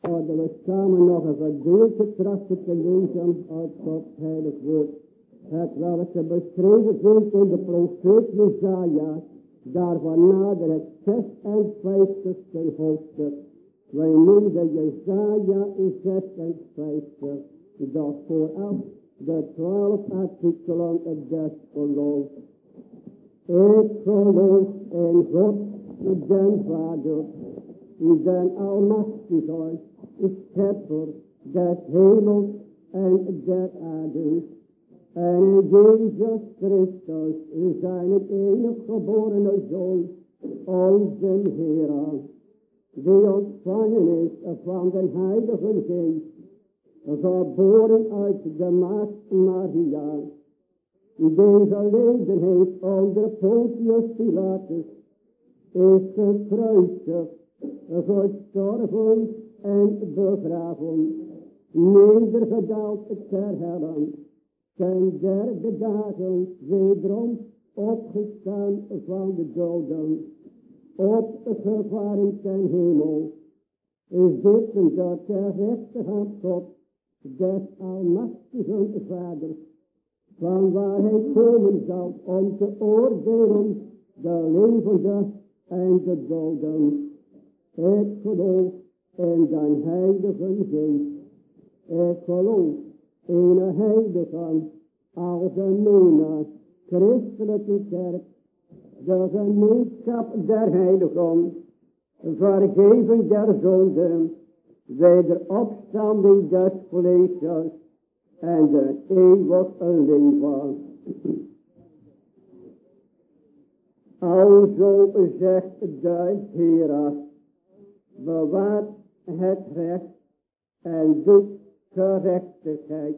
Hadden we samen nog een gedeelte trachten te lezen uit Gods heilig woord. Het welke beschreven vindt in de profeet Jezaja, daarvan nader het 56e hoofdstuk. Wij noemden Jezaja in 56, dat vooraf de twaalf artikelen des geloof. Ik geloof in God, den Vader, den Almachtige, Schepper des hemels en der aarde. En Jezus Christus, zijn enig geborene Zoon, onze Heer, die ontvangen is van de Heilige Geest, geboren uit de maagd Maria, deze leden heeft onder Pontius Pilatus, is gekruisigd, gestorven en begraven, nedergedaald ter hellen, ten derde dagen wederom opgestaan van de doden, opgevaren ten hemel, dit dat ter rechterhand God, des almachtigen vaders, van waar hij komen zal om te oordelen de levenden en de doden. Ik geloof in de heilige geest. Ik geloof een heilige, algemene, christelijke kerk, de gemeenschap der heiligen, vergeving der zonden, wederopstanding des vleesjes en de eeuwige leven. Alzo zegt de Heer, bewaart het recht en doet gerechtigheid,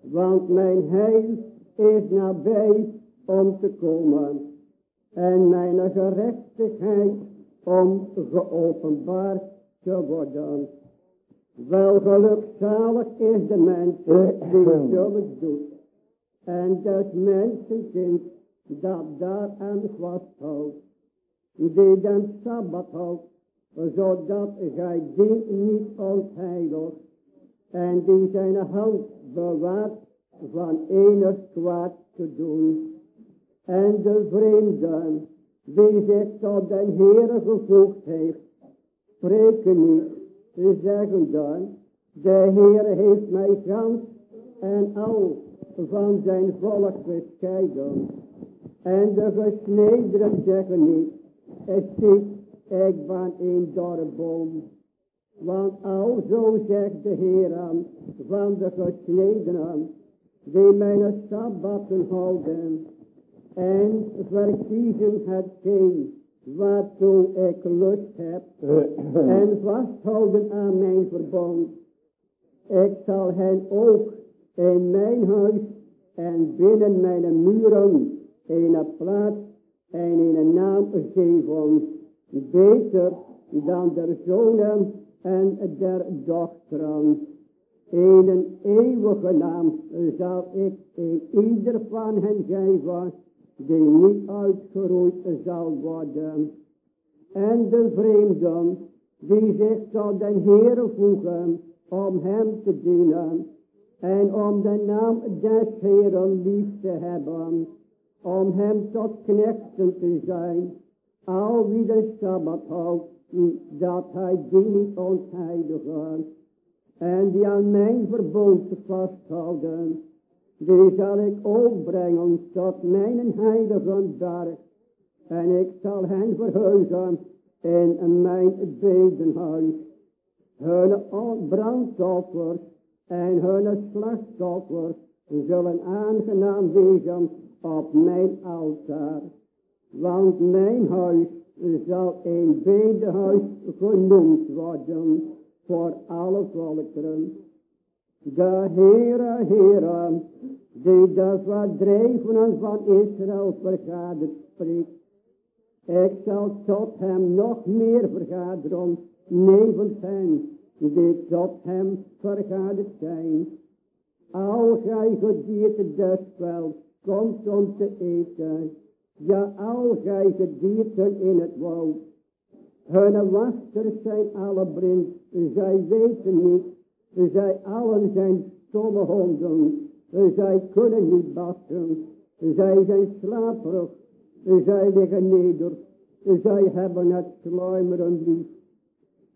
want mijn heil is nabij om te komen en mijn gerechtigheid om geopenbaard te worden. Wel gelukzalig is de mens die zulks doet. En dat mensenkind dat daaraan vasthoudt. Die den Sabbat houdt. Zodat gij die niet ontheiligt. En die zijn hand bewaart van enig kwaad te doen. En de vreemden die zich tot den Heere gevoegd heeft. Spreken niet ze zeggen dan, de Heer heeft mij gans en al van zijn volk gescheiden. En de gesnederen zeggen niet, ik zie, ik ben een dorre boom. Want al zo zegt de Heer aan van de gesnederen, die mijn sabbatten houden en verkiezen hetgeen waartoe ik lust heb en vasthouden aan mijn verbond. Ik zal hen ook in mijn huis en binnen mijn muren een plaats en een naam geven, beter dan der zonen en der dochteren. Een eeuwige naam zal ik in ieder van hen geven, die niet uitgeroeid zal worden. En de vreemden die zich tot den Heere voegen om hem te dienen en om de naam des Heeren lief te hebben, om hem tot knechten te zijn, al wie de Sabbat houdt, dat hij die niet ontheiligen, en die aan mijn verbond vasthouden, die zal ik ook brengen tot mijn heilige berg. En ik zal hen verhuizen in mijn bedenhuis. Hun brandoffers en hun slachtoffers zullen aangenaam wezen op mijn altaar. Want mijn huis zal een bedehuis genoemd worden voor alle volkeren. De Heere, Heere, die de verdrevenen van Israël vergaderd spreekt. Ik zal tot hem nog meer vergaderen, nevens hen, die tot hem vergaderd zijn. Al gij gedierte des velds, komt om te eten. Ja, al gij in het woud. Hun wasters zijn alle blind. Zij weten niet. Zij allen zijn stomme honden. Zij kunnen niet bassen. Zij zijn slaperig. Zij liggen neder. Zij hebben het sluimeren lief.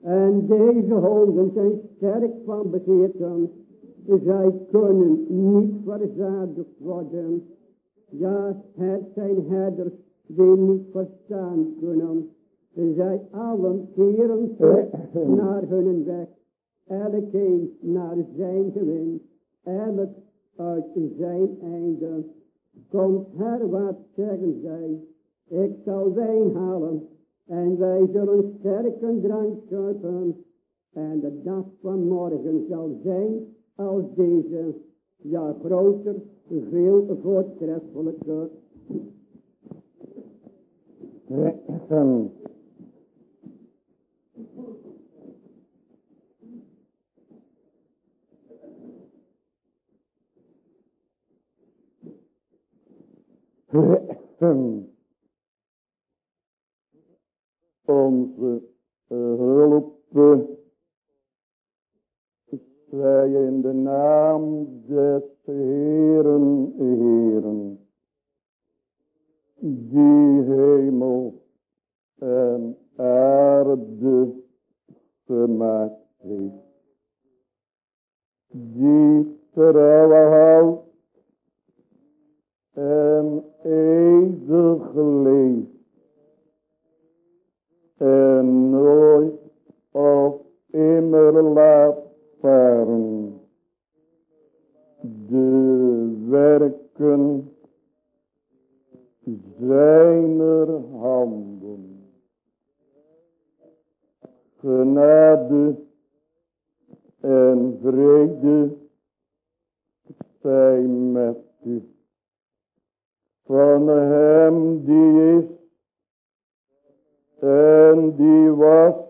En deze honden zijn sterk van begeerten. Zij kunnen niet verzadigd worden. Ja, het zijn herders die niet verstaan kunnen. Zij allen keren naar hun weg. Elkeen naar zijn gewin. Elk uit zijn einde. Komt wat zeggen zij. Ik zal wijn halen. En wij zullen sterke drank zuipen. En de dag van morgen zal zijn als deze. Ja, groter, veel voortreffelijker. Rechten. Rechten. Onze hulp zij in de naam des Heeren, Heeren, die hemel en aarde gemaakt heeft, die trouw houdt en eeuwig leeft. En nooit of immer laat varen. De werken zijner handen. Genade en vrede zijn met u. Van hem die is en die was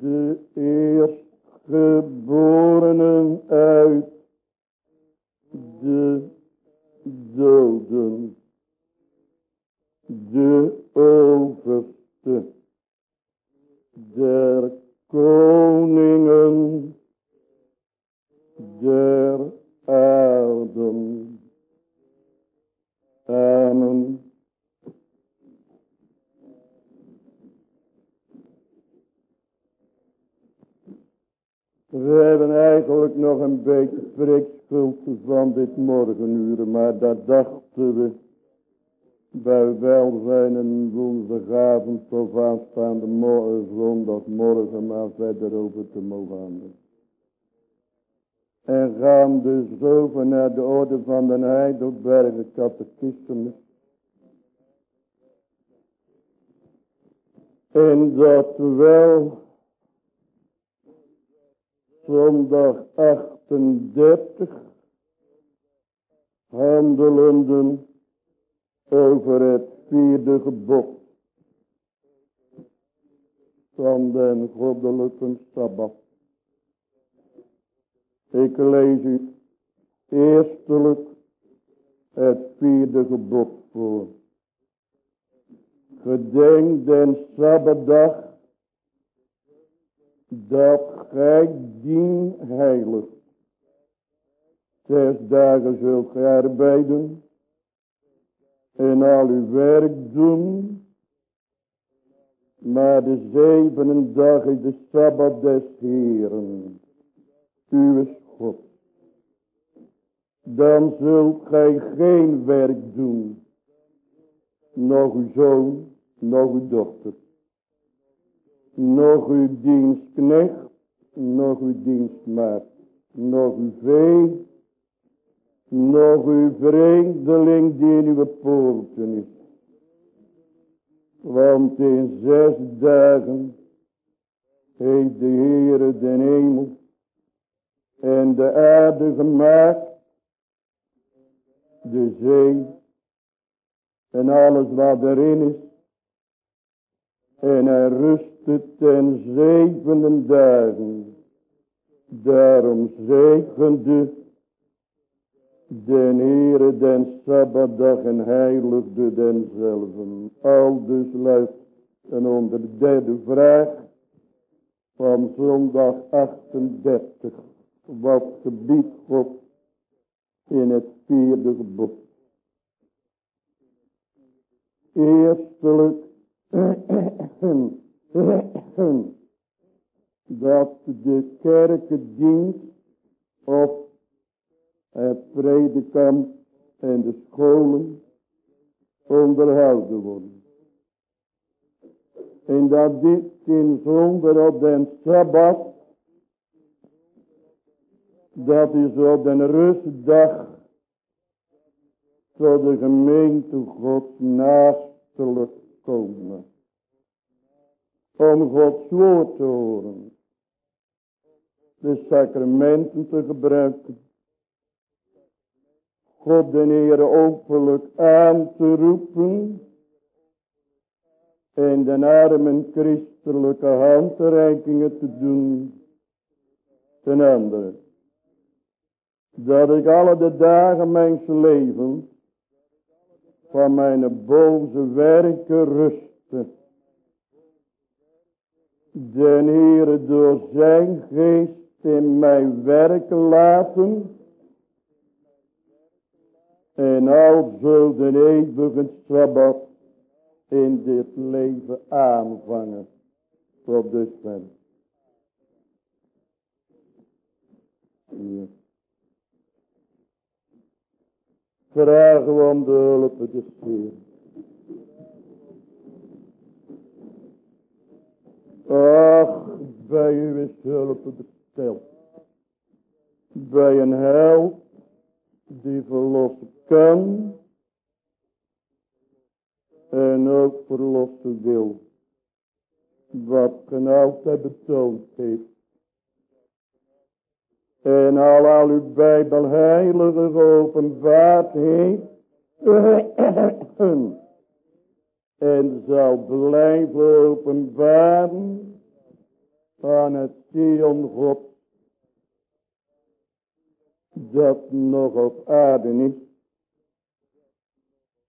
de eerstgeborenen uit de doden, de overste der koningen der aarden. Amen. We hebben eigenlijk nog een beetje prikschuld van dit morgenuur, maar dat dachten we bij welzijn en woensdagavond of aanstaande morgen, zondagmorgen maar verder over te mogen handelen. En gaan dus over naar de orde van de Heidelbergen catechismus. En dat wel zondag 38 handelenden over het vierde gebod van den goddelijke Sabbat. Ik lees u eerstelijk het vierde gebod voor. Gedenk den Sabbatdag dat gij dien heilig. Zes dagen zult gij arbeiden en al uw werk doen. Maar de zevende dag is de Sabbat des Heeren, uw God. Dan zult gij geen werk doen, nog uw zoon, nog uw dochter nog uw dienstknecht, nog uw dienstmaat, nog uw vee, nog uw vreemdeling die in uw poorten is. Want in zes dagen heeft de Heere de hemel en de aarde gemaakt, de zee en alles wat erin is. En hij ten zevende dagen. Daarom zegende den Heere den Sabbatdag en heiligde denzelven. Al dus luidt en onder de derde vraag van zondag 38. Wat gebiedt God in het vierde gebod. Eerstelijk dat de kerkendienst of het predikant en de scholen onderhouden worden. En dat dit in zonder op den Sabbat, dat is op den rustdag, tot de gemeente Gods naastelijk komen. Om Gods woord te horen. De sacramenten te gebruiken. God de Heer openlijk aan te roepen. En de armen christelijke handreikingen te doen. Ten andere. Dat ik alle de dagen mijn leven van mijn boze werken rusten. Den Heere door zijn geest in mij werken laten. En al zult de eeuwige Sabbat in dit leven aanvangen. Tot dusver. Ja. Vragen we om de hulp des Heer. Ach, bij u is hulp besteld. Bij een held die verlossen kan en ook verlossen wil. Wat gen altijd betoond heeft. En al al uw Bijbel heilige geopenbaard heeft. en zal blijven openbaren van het Sion God. Dat nog op aarde is.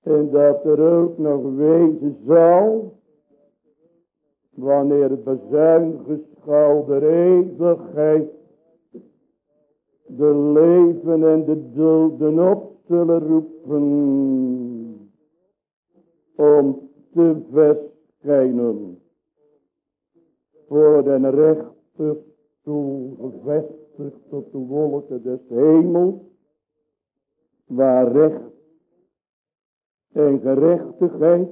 En dat er ook nog wezen zal. Wanneer het bezuingeschal der eeuwigheid de leven en de doden op zullen roepen. Te verschijnen. Voor den rechterstoel gevestigd tot de wolken des hemels. Waar recht en gerechtigheid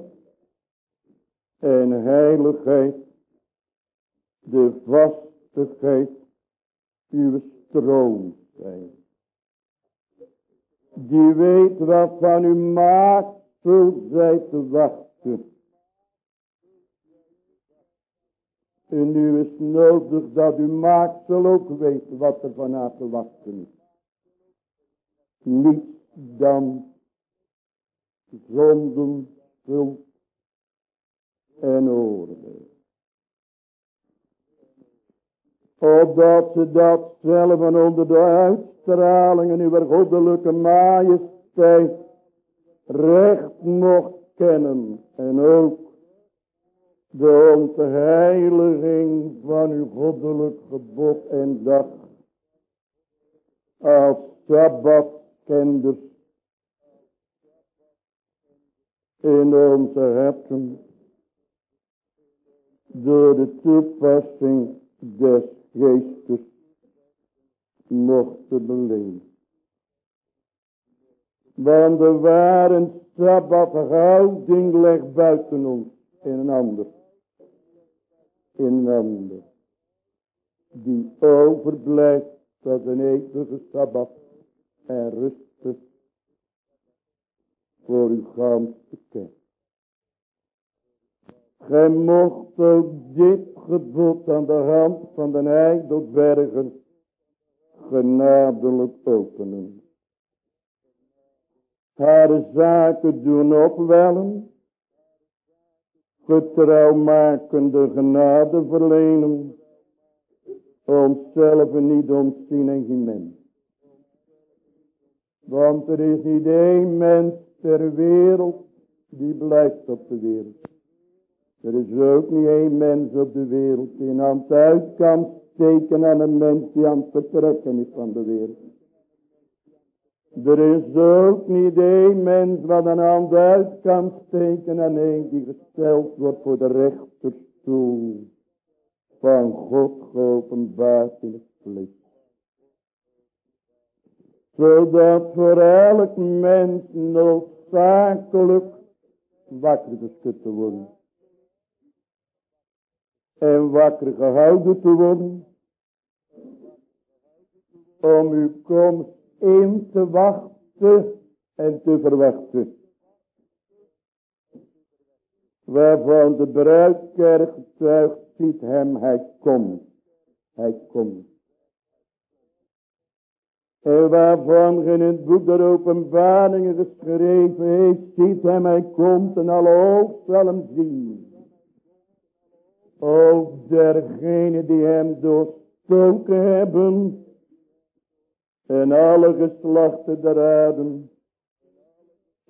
en heiligheid de vastigheid uw stroom zijn. Die weet wat van u maakt, zult zij te wachten. En nu is nodig dat u maakt zal ook weten wat er van haar te wachten is. Niet dan zonden, schuld en oordeel. Opdat ze dat zelf onder de uitstralingen uw goddelijke majesteit recht mocht kennen. En ook de ontheiliging van uw goddelijk gebod en dag. Als sabbatkenders in onze herten. Door de toepassing des geestes mochten beleven. Want de ware sabbathouding ligt buiten ons in een ander. In ander. Die overblijft tot een eeuwige sabbat en rustig voor uw ganse kerk. Gij mocht ook dit gebod aan de hand van de heidelberger genadelijk openen. Haar zaken doen opwellen, getrouwmakende genade verlenen, onszelf niet ontzien en geen mens. Want er is niet één mens ter wereld die blijft op de wereld. Er is ook niet één mens op de wereld die een hand uit kan steken aan een mens die aan het vertrekken is van de wereld. Er is ook niet één mens wat een hand uit kan steken aan een die gesteld wordt voor de rechterstoel van God geopenbaard in het vlees. Zodat voor elk mens noodzakelijk wakker geschud te worden. En wakker gehouden te worden. Om uw komst in te wachten en te verwachten. Waarvan de bruidkerk getuigt, ziet hem, hij komt. Hij komt. En waarvan in het boek der openbaringen geschreven heeft, ziet hem, hij komt en alle oog zal hem zien. Ook dergenen die hem doorstoken hebben, en alle geslachten der aarde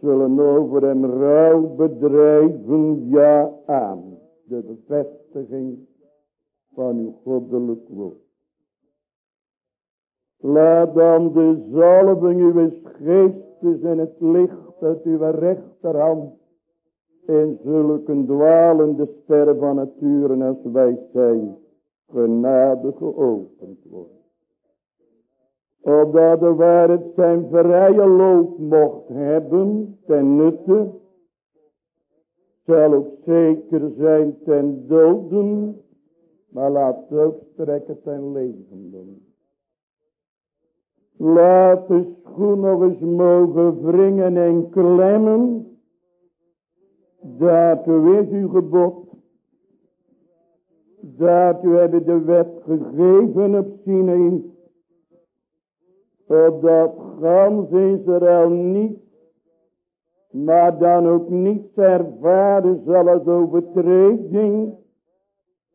zullen over hem rouw bedrijven, ja aan de bevestiging van uw goddelijk woord. Laat dan de zalving uw geestes en het licht uit uw rechterhand in zulke dwalende sterren van naturen als wij zijn, genade geopend worden. Opdat de waarheid zijn vrije loop mocht hebben ten nutte, zal ook zeker zijn ten doden, maar laat ook strekken ten leven doen. Laat de schoen nog eens mogen wringen en klemmen. Daartoe is uw gebod. Daartoe hebben de wet gegeven op Sinai. Opdat gans Israël niet, maar dan ook niet ervaren zal als overtreding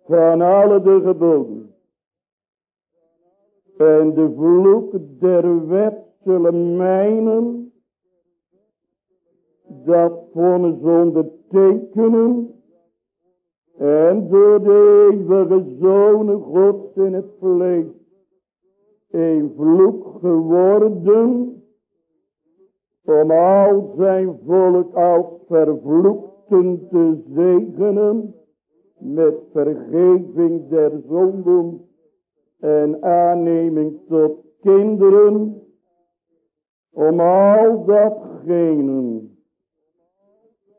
van alle de geboden. En de vloek der wet zullen mijnen. Dat vonnis ondertekenen. En door de eeuwige zonen gods in het vlees. Een vloek geworden. Om al zijn volk als vervloekten te zegenen. Met vergeving der zonden en aanneming tot kinderen, om al datgene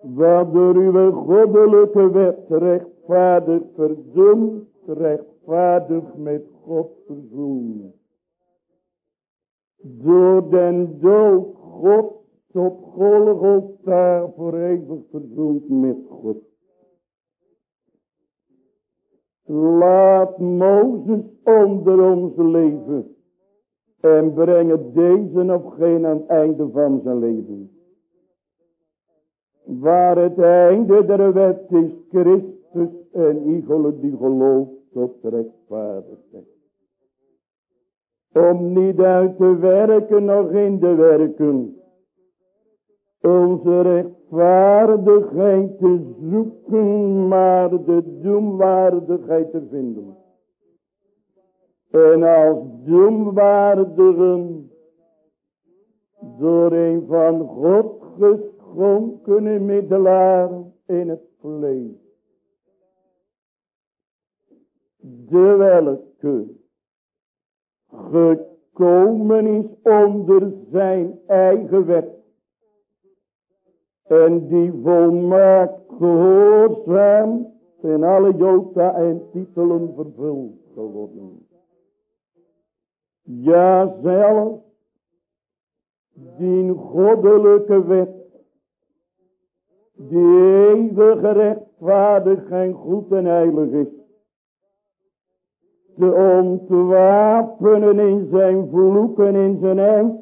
wat door uw goddelijke wet rechtvaardig verdoemd, rechtvaardig met God verzoend. Door den dood God tot Golgotha voor eeuwig verzoend met God. Laat Mozes onder ons leven. En brengen deze of geen aan het einde van zijn leven. Waar het einde der wet is Christus en iegelijk die gelooft tot rechtvaardigheid. Om niet uit te werken nog in de werken. Onze recht rechtvaardigheid te zoeken, maar de doemwaardigheid te vinden. En als doemwaardigen, door een van God geschonken middelaar in het vlees. De welke gekomen is onder zijn eigen wet en die volmaakt gehoorzaam in alle jota en titelen vervuld geworden. Ja, zelf die goddelijke wet die eeuwige rechtvaardig en goed en heilig is, te ontwapenen in zijn vloeken in zijn eind,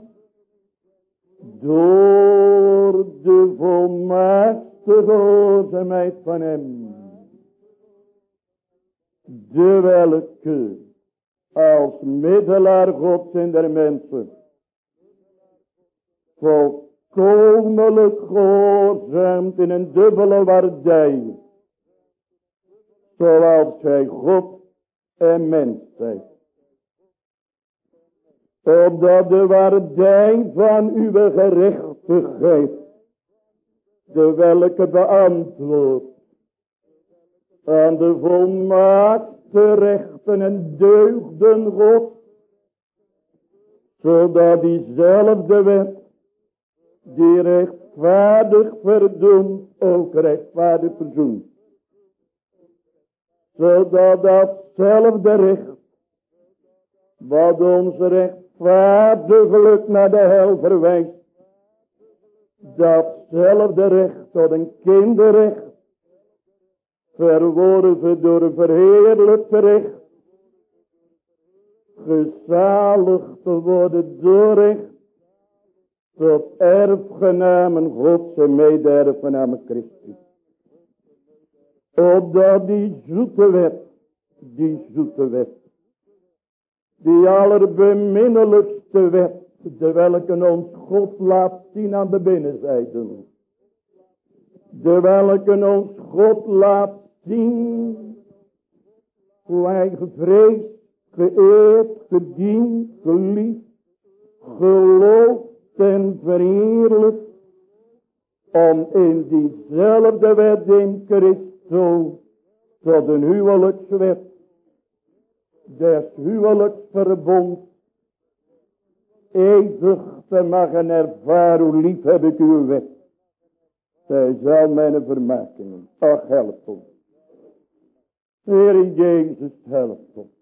door de volmaakte gehoorzaamheid van hem, de welke als middelaar Gods en der mensen. Volkomenlijk gehoorzaamt in een dubbele waardij, zoals gij God en mens zijt. Opdat de waardij van uw gerechtigheid, de welke beantwoordt aan de volmaakte rechten en deugden God, zodat diezelfde wet, die rechtvaardig verdoemt, ook rechtvaardig verzoent. Zodat datzelfde recht, wat ons rechtvaardiglijk naar de hel verwijst, datzelfde recht tot een kinderrecht, verworven door een verheerlijkt recht, gezaligd te worden door recht, tot erfgenamen Gods en mede-erfgenamen Christus. Opdat die zoete wet, die zoete wet, die allerbeminnelijkste wet, de welke ons God laat zien aan de binnenzijde. De welke ons God laat zien hoe hij gevreesd, geëerd, gediend, geliefd, geloofd en verheerlijk om in diezelfde wet in Christus tot een huwelijkswet des huwelijksverbond eeuwig te mogen ervaren hoe lief heb ik uw wet. Zij zal mijn vermakingen. Ach, help ons. Heer Jezus, help ons.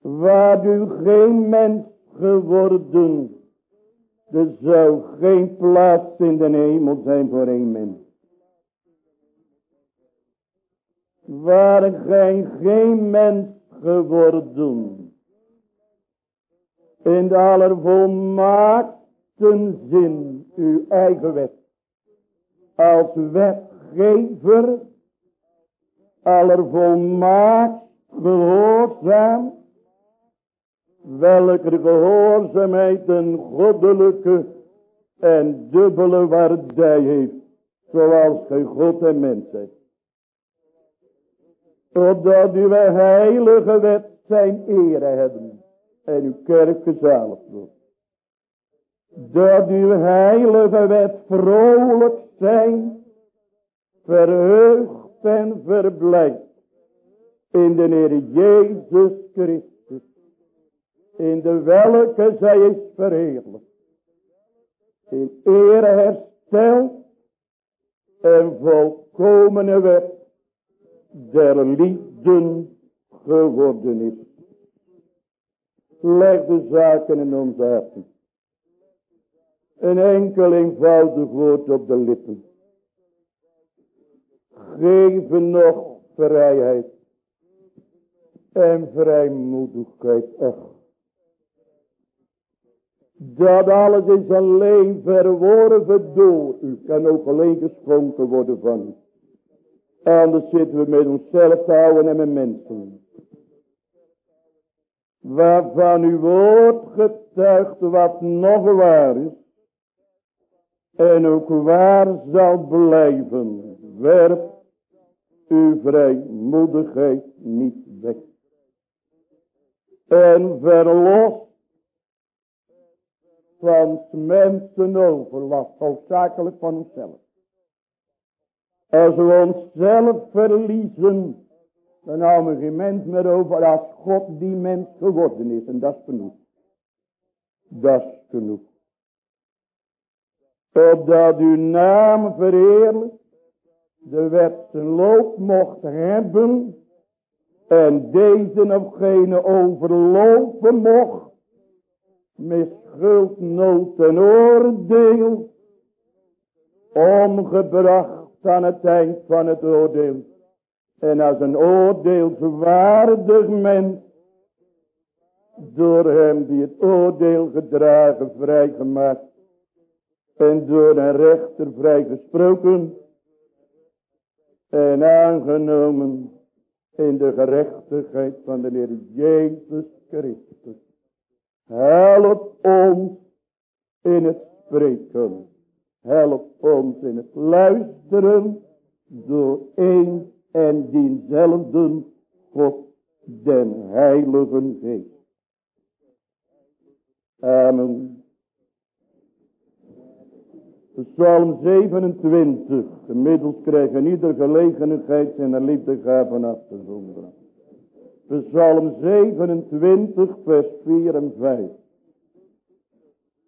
Waar u geen mens geworden, er zou geen plaats in de hemel zijn voor een mens. Waar gij geen mens geworden, in de allervolmaakte zin uw eigen wet, als wetgever, allervolmaakt gehoorzaam, welke gehoorzaamheid een goddelijke en dubbele waardij heeft, zoals gij God en mens. Opdat uw heilige wet zijn ere hebben en uw kerk gezaligd wordt. Dat uw heilige wet vrolijk zijn, verheugd en verblijd in de Heer Jezus Christus, in de welke zij is verheerlijk, in ere hersteld en volkomene wet der liefden geworden is. Leg de zaken in onze harten. Een enkel eenvoudig woord op de lippen. Geven nog vrijheid en vrijmoedigheid. Ach. Dat alles is alleen verworven door u. Kan ook alleen geschonken worden van u. Anders zitten we met onszelf te houden en met mensen. Waarvan uw woord getuigt wat nog waar is. En ook waar zal blijven. Werp uw vrijmoedigheid niet weg. En verlos van mensen overlast, hoofdzakelijk van onszelf. Als we onszelf verliezen, dan houden we geen mens meer over als God die mens geworden is. En dat is genoeg. Dat is genoeg. Opdat uw naam verheerlijk, de wet zijn loop mocht hebben, en deze of gene overlopen mocht, met schuld, nood en oordeel, omgebracht aan het eind van het oordeel. En als een oordeelswaardig mens, door hem die het oordeel gedragen vrijgemaakt en door een rechter vrijgesproken en aangenomen in de gerechtigheid van de Heer Jezus Christus. Help ons in het spreken. Help ons in het luisteren door één en diezelfde God, den Heilige Geest. Amen. Psalm 27. Inmiddels krijgen ieder gelegenheid zijn liefde gaven af te zonderen. Psalm 27 vers 4 en 5.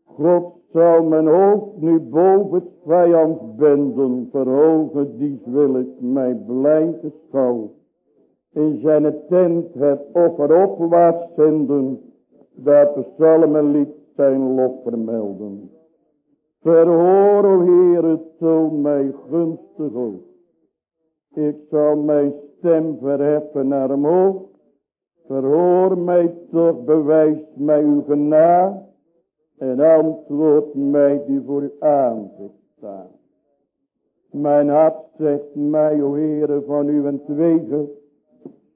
God zal mijn hoofd nu boven het vijand benden, verhogen, dies wil ik mij blij geschouw. In zijn tent het offer opwaarts zenden, dat de lied zijn lof vermelden. Verhoor, o Heere, toon mij gunstig ook. Ik zal mijn stem verheffen naar omhoog. Verhoor mij toch, bewijs mij uw genade. En antwoord mij die voor uw aanzicht staan. Mijn hart zegt mij, o Heere, van uw entwege.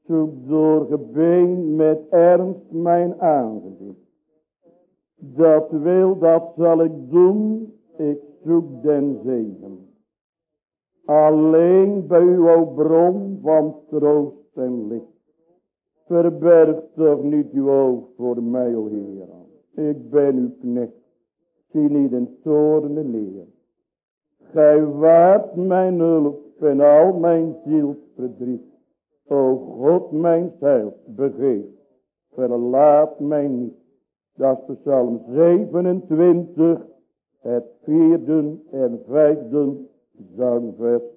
Zoek door gebeen met ernst mijn aangezicht. Dat wil, dat zal ik doen, ik zoek den zegen. Alleen bij u, o bron van troost en licht. Verberg toch niet uw oog voor mij, o Heer. Ik ben uw knecht. Zie niet in toren neer. Gij waart mijn hulp en al mijn zielsverdriet. O God, mijn zeil, begeef. Verlaat mij niet. Dat is Psalm 27 het vierde en vijfde zangvers.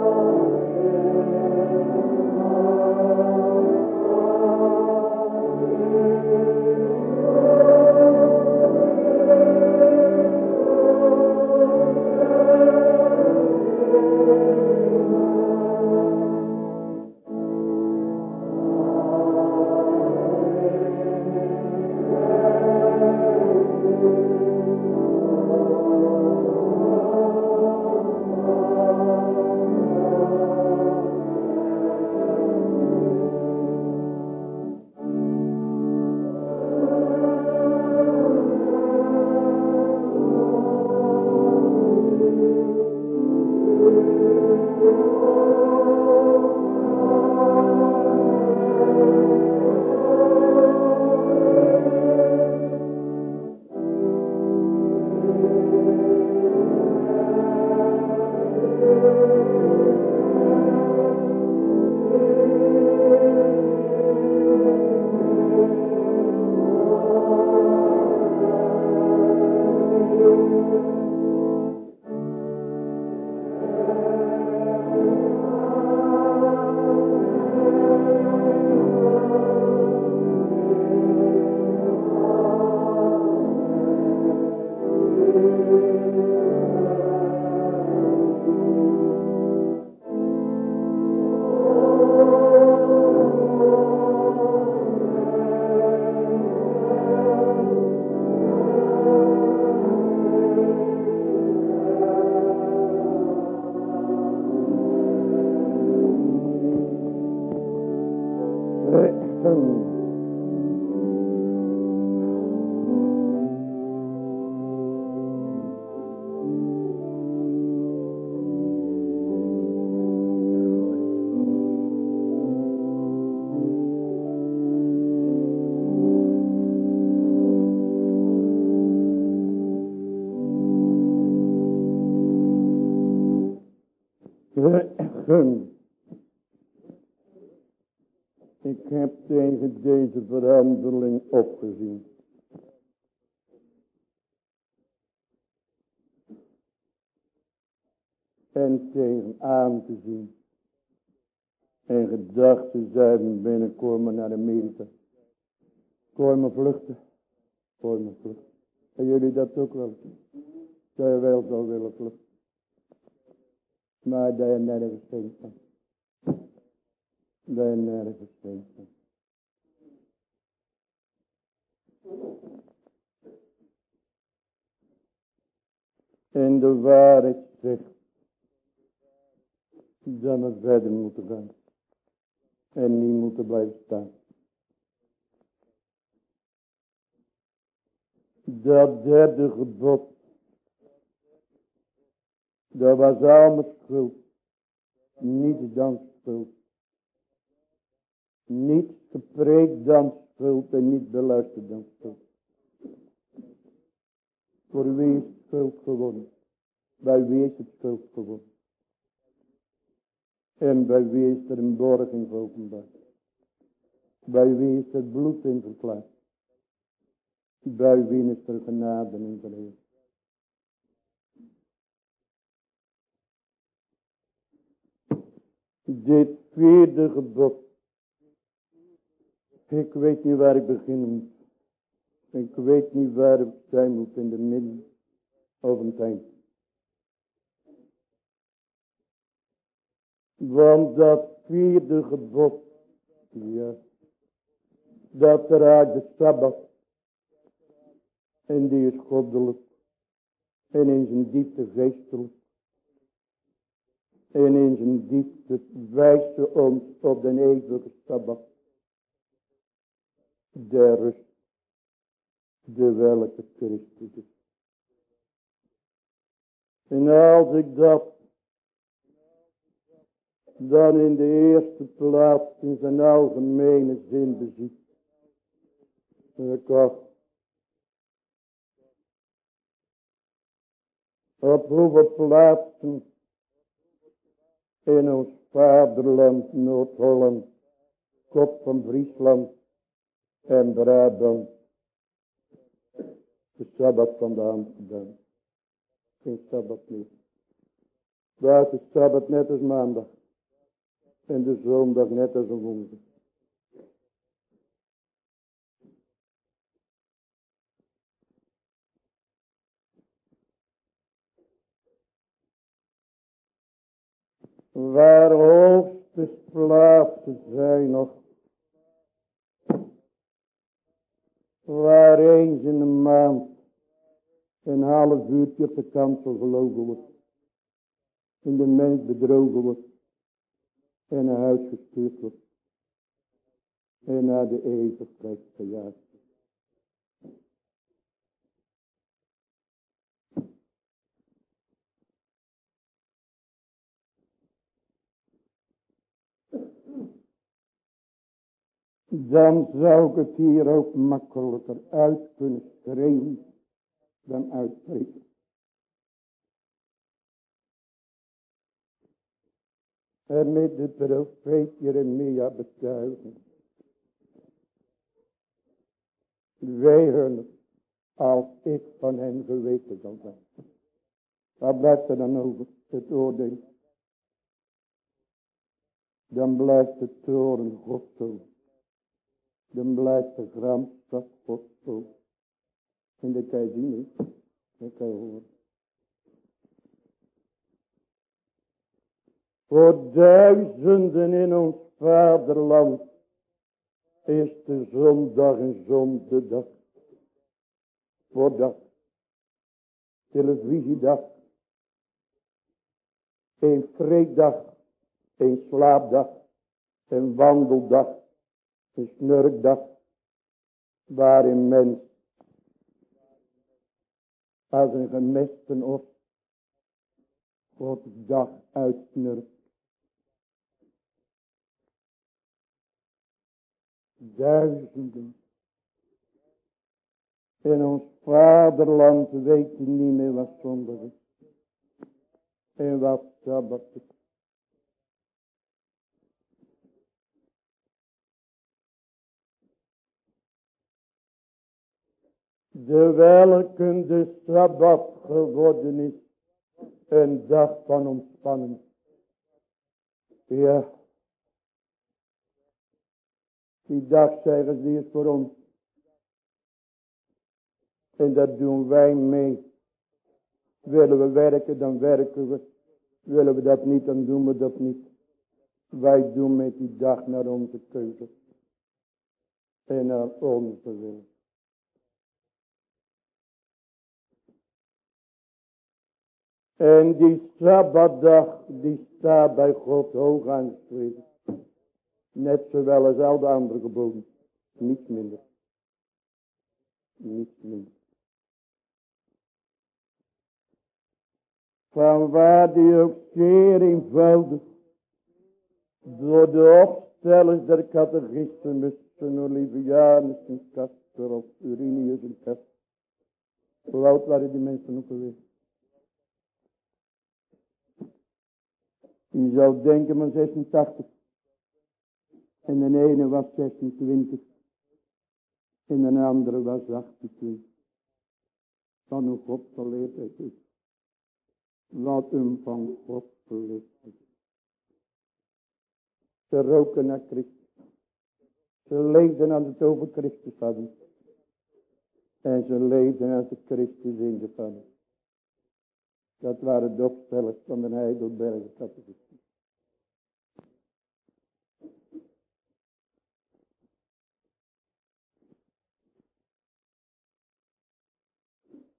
Amen. Deze verhandeling opgezien. En tegen aan te zien. En gedachten zijn binnenkomen naar Amerika. Komen vluchten. Komen vluchten. En jullie dat ook wel? Dat je wel zou willen vluchten. Maar je nergens heen kan. Dat je nergens kan. En de waarheid zegt dat we verder moeten gaan. En niet moeten blijven staan. Dat derde gebod. Dat was allemaal schuld. Niet dan schuld. Niet gepreekt dan schuld en niet beluisterd dan schuld. Voor wie is schuld gewonnen? Bij wie is het schuld gewonnen? En bij wie is er een borging openbaar? Bij wie is het bloed in verklaard? Bij wie is er genade in verheerd? Dit vierde gebod. Ik weet niet waar ik beginnen moet. Ik weet niet waar ik zijn moet in de midden of een. Want dat vierde gebod, ja, dat raakt de Sabbat. En die is goddelijk. En in zijn diepte geestelijk. En in zijn diepte wijst ze ons op de eeuwige Sabbat. De rust. De welke Christus is. En als ik dat dan in de eerste plaats in zijn algemene zin beziet. Ik op hoeveel plaatsen in ons vaderland, Noord-Holland, kop van Friesland en Brabant, de Sabbat van de hand gedaan. Geen Sabbat niet. Waar is de Sabbat net als maandag. En de zondag net als een woensdag. Waar hoogste plaatsen zijn nog. Waar eens in de maand een half uurtje op de kansel gelogen wordt. In de mens bedrogen wordt. En naar huis gestuurd wordt. En naar de eeuwigheid gejaagd. Dan zou ik het hier ook makkelijker uit kunnen schreeuwen dan uitspreken. En met de profeet Jeremia betuigen. Wij hun als ik van hen geweten zal zijn. Wat blijft er dan over? Het oordeel. Dan blijft de toren God zo. Dan blijft de gramschap God zo. En dat kan je zien, dat kan je horen. Voor duizenden in ons vaderland is de zondag een zondedag. Voor dat televisiedag. Een vreeddag. Een slaapdag. Een wandeldag. Een snurkdag. Waarin mens als een gemeste of God dag uitsnurkt. Duizenden. In ons vaderland weten niet meer wat zondag is. En wat Sabbat is. De welke de Sabbat geworden is. Een dag van ontspanning. Ja. Die dag zeggen die is voor ons. En dat doen wij mee. Willen we werken, dan werken we. Willen we dat niet, dan doen we dat niet. Wij doen met die dag naar onze keuze. En naar onze wil. En die Sabbatdag, die staat bij God hoog aangeschreven. Net zowel als al de andere geboden. Niet minder. Niet minder. Van waar die ook zeer eenvoudig door de opstellers der catechismus en Olivianus en Castor of Urinius en Castor. Hoe oud waren die mensen ook alweer? Je zou denken van 86. En de ene was 26. En de andere was 28. Van hoe God geleerd is. Wat hem van God geleerd is. Ze roken naar Christus. Ze leefden aan het over Christus hadden. En ze leefden als de Christus in de hadden. Dat waren de opstellers van de Heidelbergen catechisme.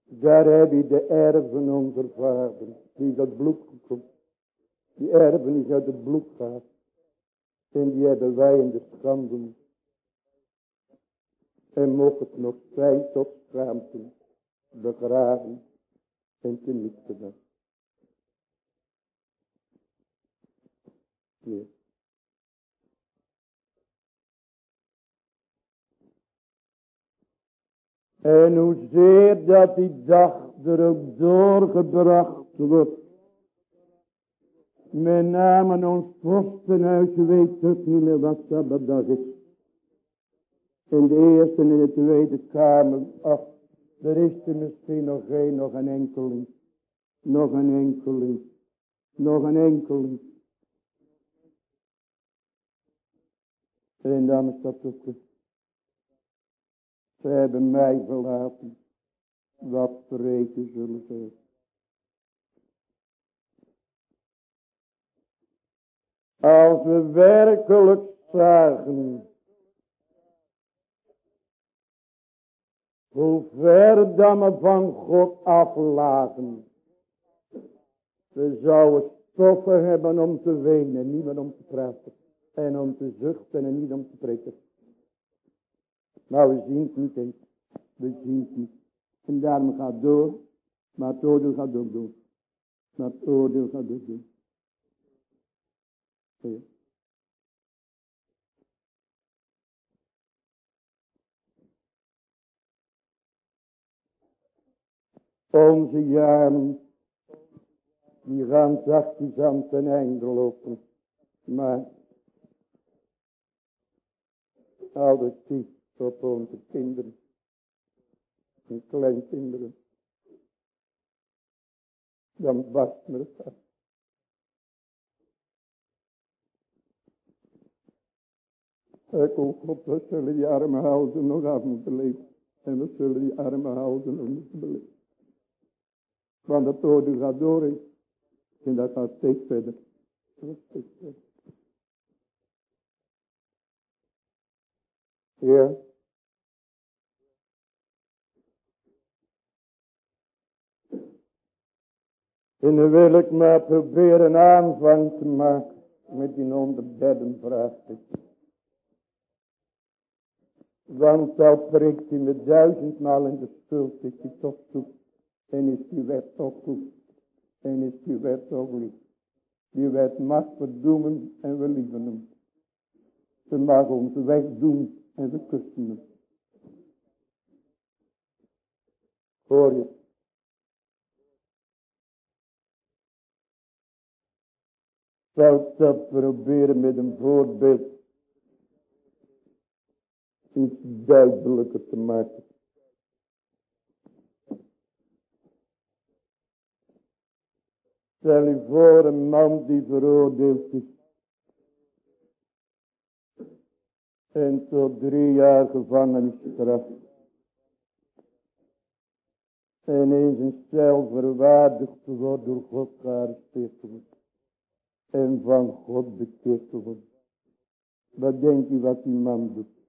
Daar heb je de erven onze vader. Die uit bloed gekomen. Die erven is uit het bloed gaat. En die hebben wij in de schanden. En mocht het nog zijn tot schaamte. Begraven. En te. Ja. En hoezeer dat die dag er ook doorgebracht wordt. Met name ons vorstenhuis weet ook niet meer wat Sabbatdag is. In de eerste en de tweede kamer. Ach, er is er misschien nog geen, nog een enkeling. Nog een enkeling. Nog een enkeling. En dan is dat ook ze hebben mij verlaten. Wat vreten zullen ze. Als we werkelijk zagen. Hoe ver dan van God aflagen. We zouden stoffen hebben om te wenen, niet meer om te praten. En om te zuchten en niet om te preken. Maar we zien het niet eens. We zien het niet. En daarom gaat door. Maar het oordeel gaat ook door. Maar het oordeel gaat door. Ja. Onze jaren, die gaan zachtjes aan ten einde lopen. Maar, oude tijd op onze kinderen. En kleinkinderen. Dan barst me het hart. Ik hoop God, we zullen die arme huizen nog af moeten leven. En we zullen die arme huizen nog moeten beleven. Want dat orde gaat door. En dat gaat steeds verder. Ja. En dan wil ik maar proberen aanvang te maken met die onderbedden vraagstuk. Want al prikt hij me duizendmaal in de schuld, is hij toch toe. En is die wet toch goed. En is die wet toch lief. Die wet mag verdoemen en we lieven hem. Ze mag ons weg doen en we kussen hem. Hoor je? Ik dat proberen met een voorbeeld iets duidelijker te maken. Stel je voor een man die veroordeeld is. En tot drie jaar gevangenisstraf. En in zijn cel verwaardigd wordt door God gearresteerd. En van God bekeerd wordt. Wat denk je wat die man doet?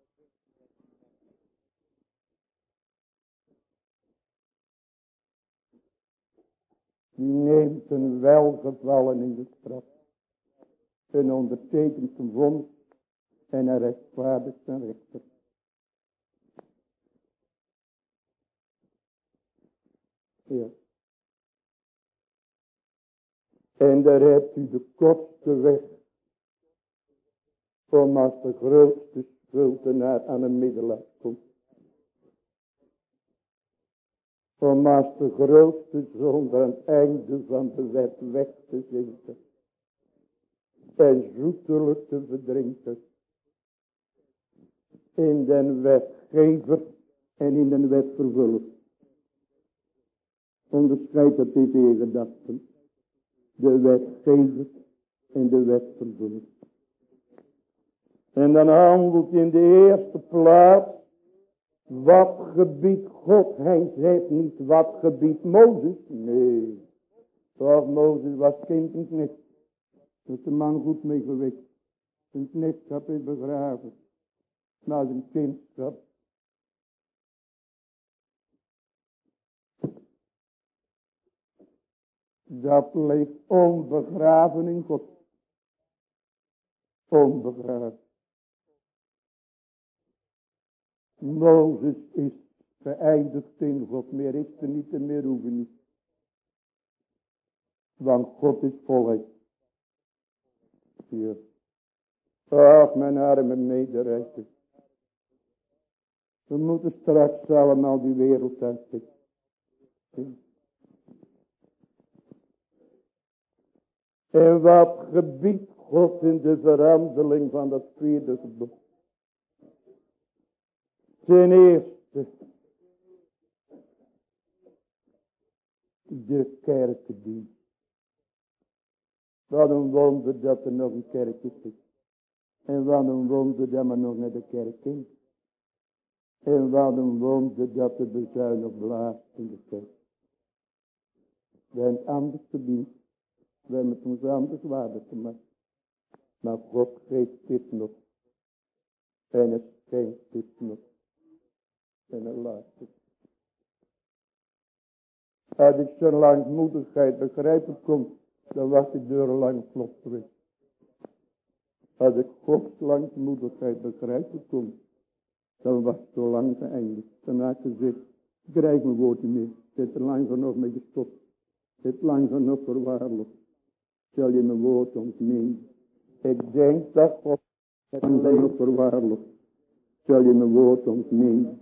Neemt een welgevallen in de straf. En ondertekent zijn wond. En hij rechtvaardigt zijn rechter. Ja. En daar hebt u de kortste weg. Om als de grootste schuldenaar aan een middelaar komt. Om als de grootste zonder het einde van de wet weg te zinken. En zoetelijk te verdrinken. In den wetgever en in den wetvervuller. Onderscheid dat deze gedachten. De wetgever en de wetvervuller. En dan handelt in de eerste plaats wat gebiedt God? Hij zegt niet wat gebiedt Mozes. Nee. Toch Mozes was kind en knecht. Dus de man goed mee gewikt. Zijn knechtschap is begraven. Na zijn kindschap. Dat ligt onbegraven in God. Onbegraven. Mozes is geëindigd in God. Meer is er niet en meer hoeven niet. Want God is volheid. Hier. Ach, mijn arme mederijkers. We moeten straks allemaal die wereld uitzetten. En wat gebiedt God in de verhandeling van dat vierde gebod? Ten eerste. De kerkdienst. Wat een wonder dat er nog een kerk is. En wat een wonder dat men nog naar de kerk in. En wat een wonder dat de bezuinig blaast in de kerk. We hebben het anders verdiend. We hebben het ons anders waardig gemaakt. Maar God geeft dit nog. En het schenkt dit nog en een laatste. Als ik zijn langmoedigheid begrijpen kon, dan was ik een lang vlot geweest. Als ik Gods langmoedigheid begrijpen kon, dan was het zo lang geëindigd. Ik gezegd, ik krijg mijn woord niet meer. Ik heb er lang genoeg mee gestopt. Ik heb lang genoeg verwaarloosd. Zal je mijn woord ontnemen? Ik denk dat God het nog verwaarloosd. Zal je mijn woord ontnemen?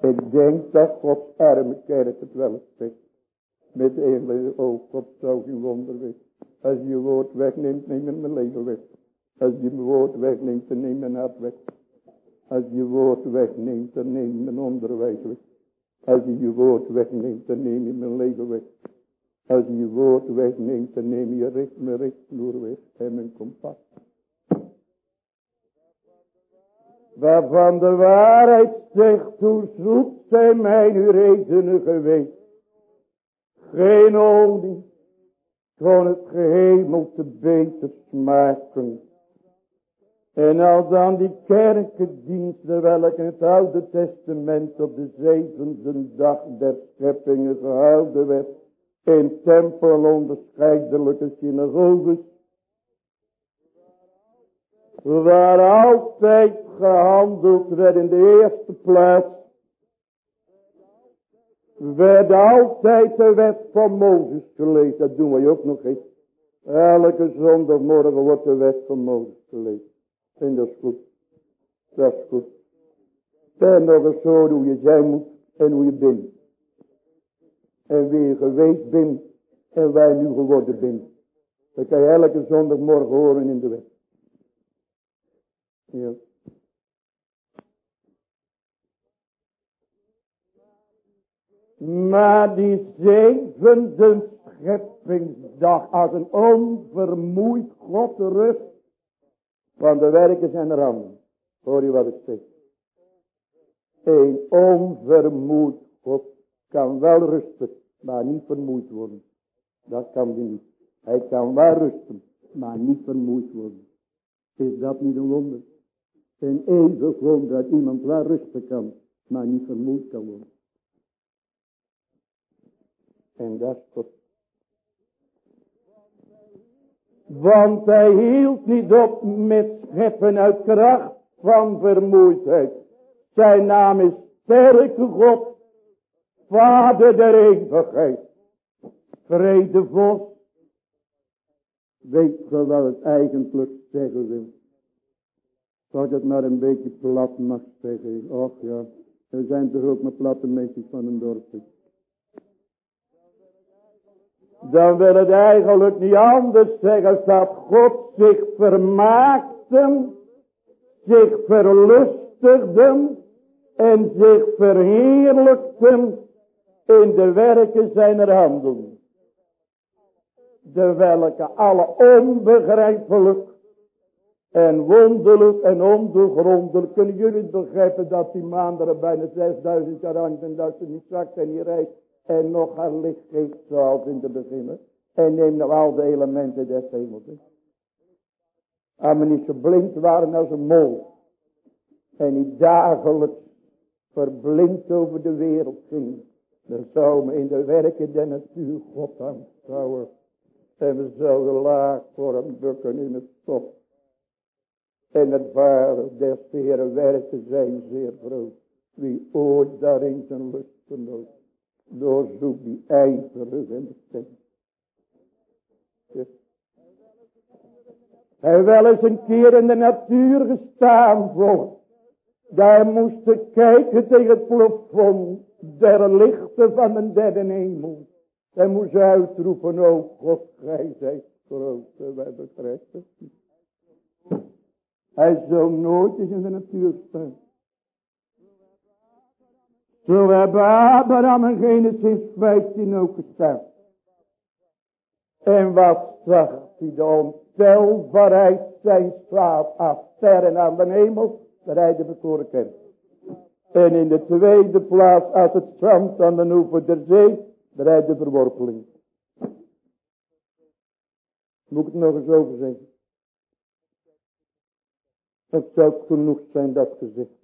Ik denk dat Gods arme kerk het wel zegt. Met enige oog, God zou geen wonder wezen. Als je je woord wegneemt, neem je mijn leven weg. Als je woord wegneemt, dan neem mijn hart weg. Als je woord wegneemt, dan neem mijn onderwijs weg. Als je je woord wegneemt, dan neem je mijn leven weg. Als je je woord wegneemt, dan neem je recht, mijn weg en mijn kompas. Waarvan de waarheid zegt, hoe zoet zijn mijn redenen geweest. Geen olie, gewoon het gehemel te beter smaken. En als dan die kerkendiensten welke het oude testament op de zevende dag der scheppingen gehouden werd. In tempel onderscheidelijke synagoges. Waar altijd gehandeld werd in de eerste plaats. Werd altijd de wet van Mozes gelezen. Dat doen wij ook nog eens. Elke zondagmorgen wordt de wet van Mozes gelezen. En dat is goed. Dat is goed. En nog eens zo hoe je zijn moet en hoe je bent. En wie je geweest bent en waar nu geworden bent. Dat kan je elke zondagmorgen horen in de wet. Maar die zevende scheppingsdag als een onvermoeid God rust van de werken zijn er handen. Hoor je wat ik zeg? Een onvermoeid God kan wel rusten, maar niet vermoeid worden. Dat kan hij niet. Hij kan wel rusten, maar niet vermoeid worden. Is dat niet een wonder? Een eeuwig wonder dat iemand wel rusten kan, maar niet vermoeid kan worden. En dat is. Want hij hield niet op met scheppen uit kracht van vermoeidheid. Zijn naam is sterke God, Vader der eeuwigheid. Vredevos. Weet je wat het eigenlijk zeggen wil? Zal ik het maar een beetje plat mag zeggen? Och ja, er zijn toch ook maar platte mensen van een dorpje dan wil het eigenlijk niet anders zeggen dat God zich vermaakte, zich verlustigde en zich verheerlijkte in de werken zijner handen. De welke alle onbegrijpelijk en wonderlijk en ondoorgrondelijk. Kunnen jullie begrijpen dat die maanden bijna 6000 jaar hangt en dat ze niet straks en niet rijdt en nog haar licht geeft zoals in de beginnen. En neemt nou al de elementen des hemels. En men niet zo blind waren als een mol. En niet dagelijks verblind over de wereld ging. Dan zou me in de werken der natuur God aanschouwen. En we zouden laag voor hem bukken in het stof. En het ware des Heeren werken zijn zeer groot. Wie ooit daarin zijn lust. Doorzoek die ijverig. Hij wel eens een keer in de natuur gestaan voor. Daar moest kijken tegen het plafond der lichten van de derde hemel. Hij moest uitroepen, o God, gij zijt groot, wij begrijpen. Hij zou nooit eens in de natuur staan. Zo hebben Abraham in Genesis 15 ook gestaan. En wat zag hij? De ontelbaarheid zijn slaap af sterren aan de hemel. Daar hij de bekoren kent. En in de tweede plaats als het zand aan de oever der zee. Daar hij de verworpeling. Moet ik het nog eens over zeggen? Het zou genoeg zijn dat gezegd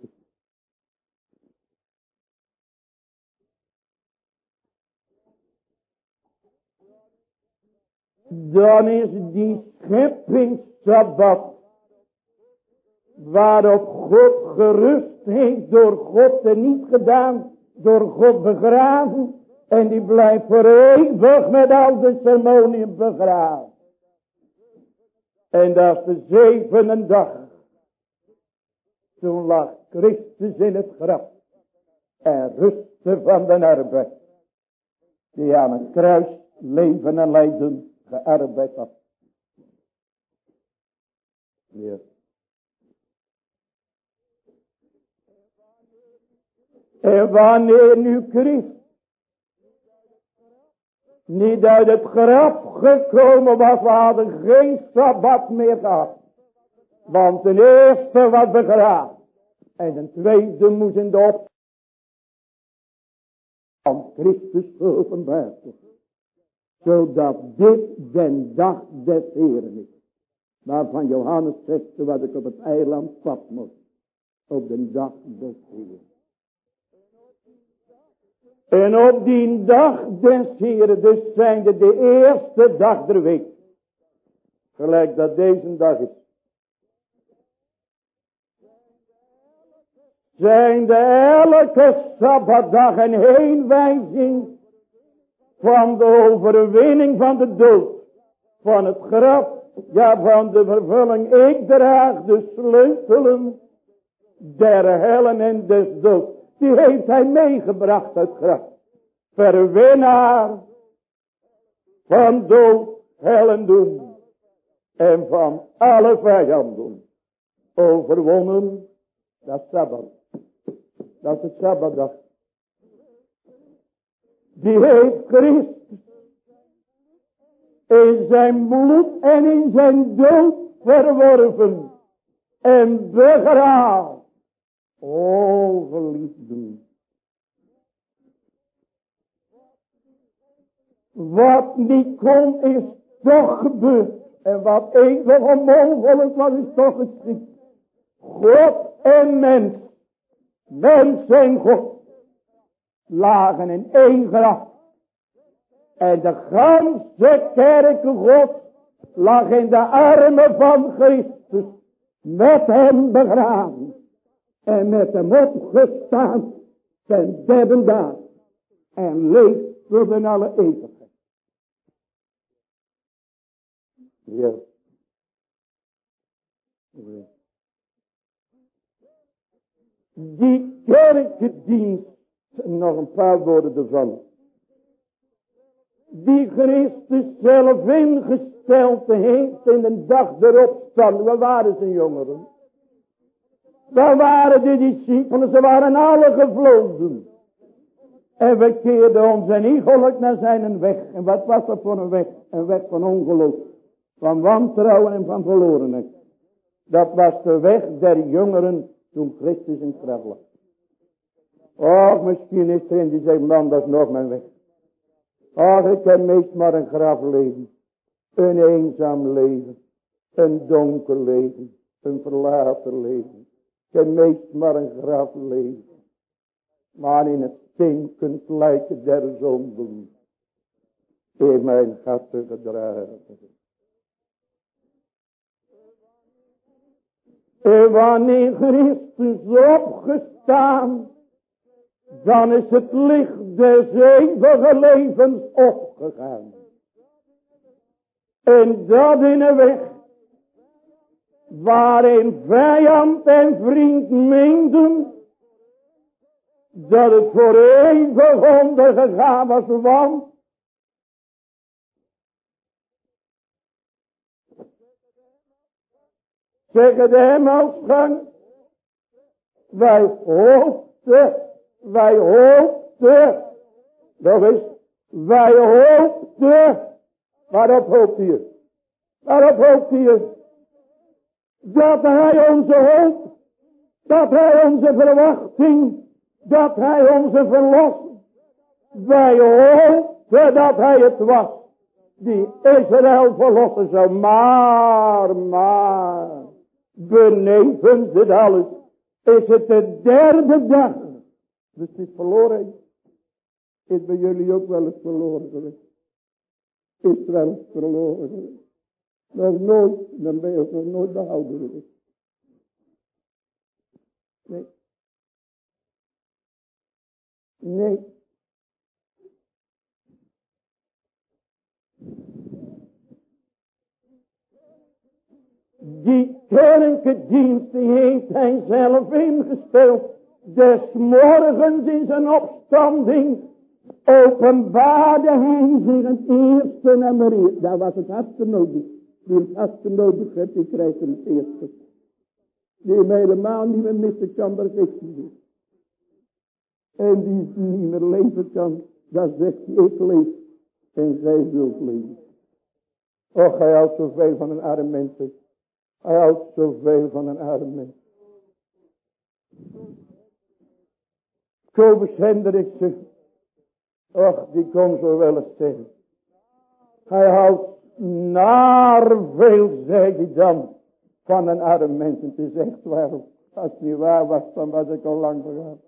dan is die scheppingssabbat waarop God gerust heeft door God en niet gedaan, door God begraven en die blijft voor eeuwig met al de ceremoniën begraven. En dat is de zevende dag. Toen lag Christus in het graf en rustte van de arbeid die aan het kruis leven en lijden gearbeid had. Ja. En wanneer nu Christus niet uit het graf gekomen was, we hadden geen Sabbat meer gehad. Want de eerste was begraven. En de tweede moest in de op van Christus geopenbaard Zodat dit den dag des Heren is. Waarvan Johannes zegt, wat ik op het eiland Patmos. Op de dag des Heren. En op die dag des Heren, dus zijn de, de eerste dag der week. Gelijk dat deze dag is. Zijn de elke Sabbatdag een heenwijzing van de overwinning van de dood. Van het graf, ja van de vervulling. Ik draag de sleutelen der hellen en des doods. Die heeft hij meegebracht uit graf. Verwinnaar van dood, hel en doen. En van alle vijanden. Overwonnen, dat Sabbat. Dat is Sabbatdag. Die heeft Christus in zijn bloed en in zijn dood verworven en begraven. O geliefden. Wat niet kon is toch gebeurd. En wat eeuwig onmogelijk was is toch geschied. God en mens. Mens en God. Lagen in één graf. En de ganse kerk God lag in de armen van Christus. Met hem begraven en met hem opgestaan ten derde dag en leeft tot in alle eeuwigheid. Ja. Die kerkdienst, nog een paar woorden ervan. Die Christus zelf ingesteld heeft in de dag der opstand. Waar waren zijn jongeren? Waar waren de discipelen? Ze waren alle gevlogen. En we keerden ons en iegelijk naar zijn weg. En wat was dat voor een weg? Een weg van ongeloof. Van wantrouwen en van verlorenheid. Dat was de weg der jongeren toen Christus in het graf lag. Och, misschien is er een die zegt, man, dat nog mijn weg. Och, ik heb meest maar een grafleven. Een eenzaam leven. Een donker leven. Een verlaten leven ten meest maar een graf leven. Maar in het stinkend lijken der zonden. In mijn gaten gedragen. Wanneer Christus opgestaan. Dan is het licht des eeuwige levens opgegaan. En dat in een weg waarin vijand en vriend meenden dat het voor eeuwig ondergegaan was, want zeggen de hemelsgang, wij hoopten, wij hoopten, dat is, wij hoopten, waarop hoopt je? Waarop hoopt je? dat hij onze hoop, dat hij onze verwachting, dat hij onze verlossing, wij hoopten dat hij het was, die Israël verlossen zou, maar, maar, benevens dit alles, is het de derde dag, dus het is verloren, is bij jullie ook wel eens verloren geweest, Israël verloren geweest. Nog nooit, dan ben je nog nooit behouden geweest. Nee. Nee. Die kerkendienst die heeft hij zelf ingesteld. Des morgens in zijn opstanding openbaarde hij zich het eerste naar Maria. Daar was het hartstikke nodig. Die het hartstikke nodig heeft, die krijgt hem het eerste. Die hem helemaal niet meer missen kan, dat is niet. En die niet meer leven kan. Dan zegt hij, ik leef. En zij zult leven. Och, hij houdt zoveel van een arm mens. Hij houdt zoveel van een arm mens. Kobus Hendriksen. Och, die kon zo wel eens zeggen. Hij houdt naar veel, zeg hij dan, van een arm mens. Het is echt waar. Als het niet waar was, dan was ik al lang vergaan.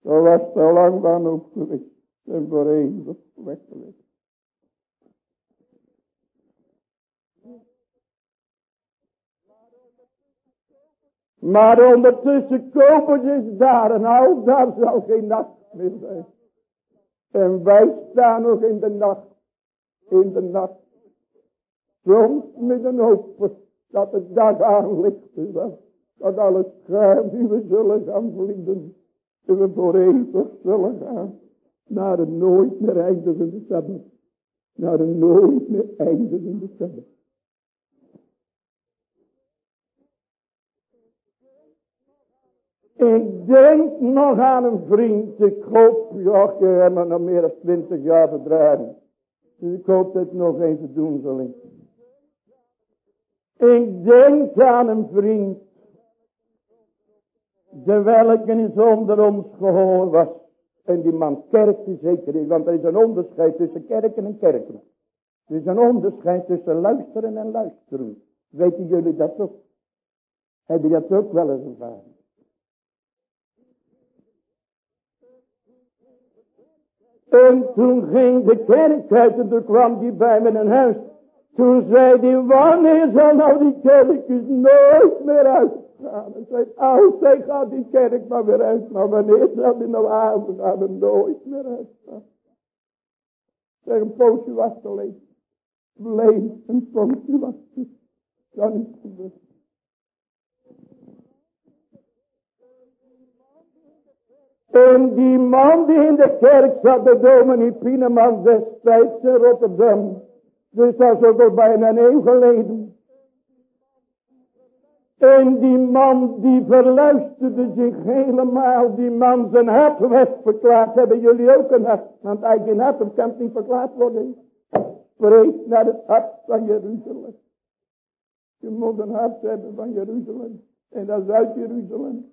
Dan was het al lang van opgeweest. En voor eeuwig weggelegd. Maar ondertussen kopen ze daar en al daar zal geen nacht meer zijn. En wij staan nog in de nacht. In de nacht. Soms met een hoop dat de dag aanlicht is. Dat alle schaduwen zullen gaan vliegen. En we voor eeuwig zullen gaan. Naar een nooit meer eindigende sabbat. Naar een nooit meer eindigende sabbat. Ik denk nog aan een vriend. Ik hoop, ja, je hebt me nog meer dan twintig jaar verdragen. Dus ik hoop dat ik nog even doen zal. Ik. denk aan een vriend. De welke zonder ons gehoor was. En die man kerkte zeker niet. Want er is een onderscheid tussen kerken en kerken. Er is een onderscheid tussen luisteren en luisteren. Weten jullie dat ook? Heb je dat ook wel eens ervaren? En toen ging de kerk uit en toen kwam die bij me in huis. Toen zei hij, wanneer zal nou die kerkjes nooit meer uitgaan? En zei, altijd gaat die kerk maar weer uit. Maar wanneer zal die nou aangaan en nooit meer uitgaan? Zeg, een poosje was te alleen. Bleef een poosje was te. Dan is En die man die in de kerk zat, de dominee Pieneman destijds in Rotterdam. Dus dat is ook al bijna een eeuw geleden. En die man die verluisterde zich helemaal. Die man zijn hart werd verklaard. Hebben jullie ook een hart? Want eigen hart kan niet verklaard worden. Spreek naar het hart van Jeruzalem. Je moet een hart hebben van Jeruzalem. En dat is uit Jeruzalem.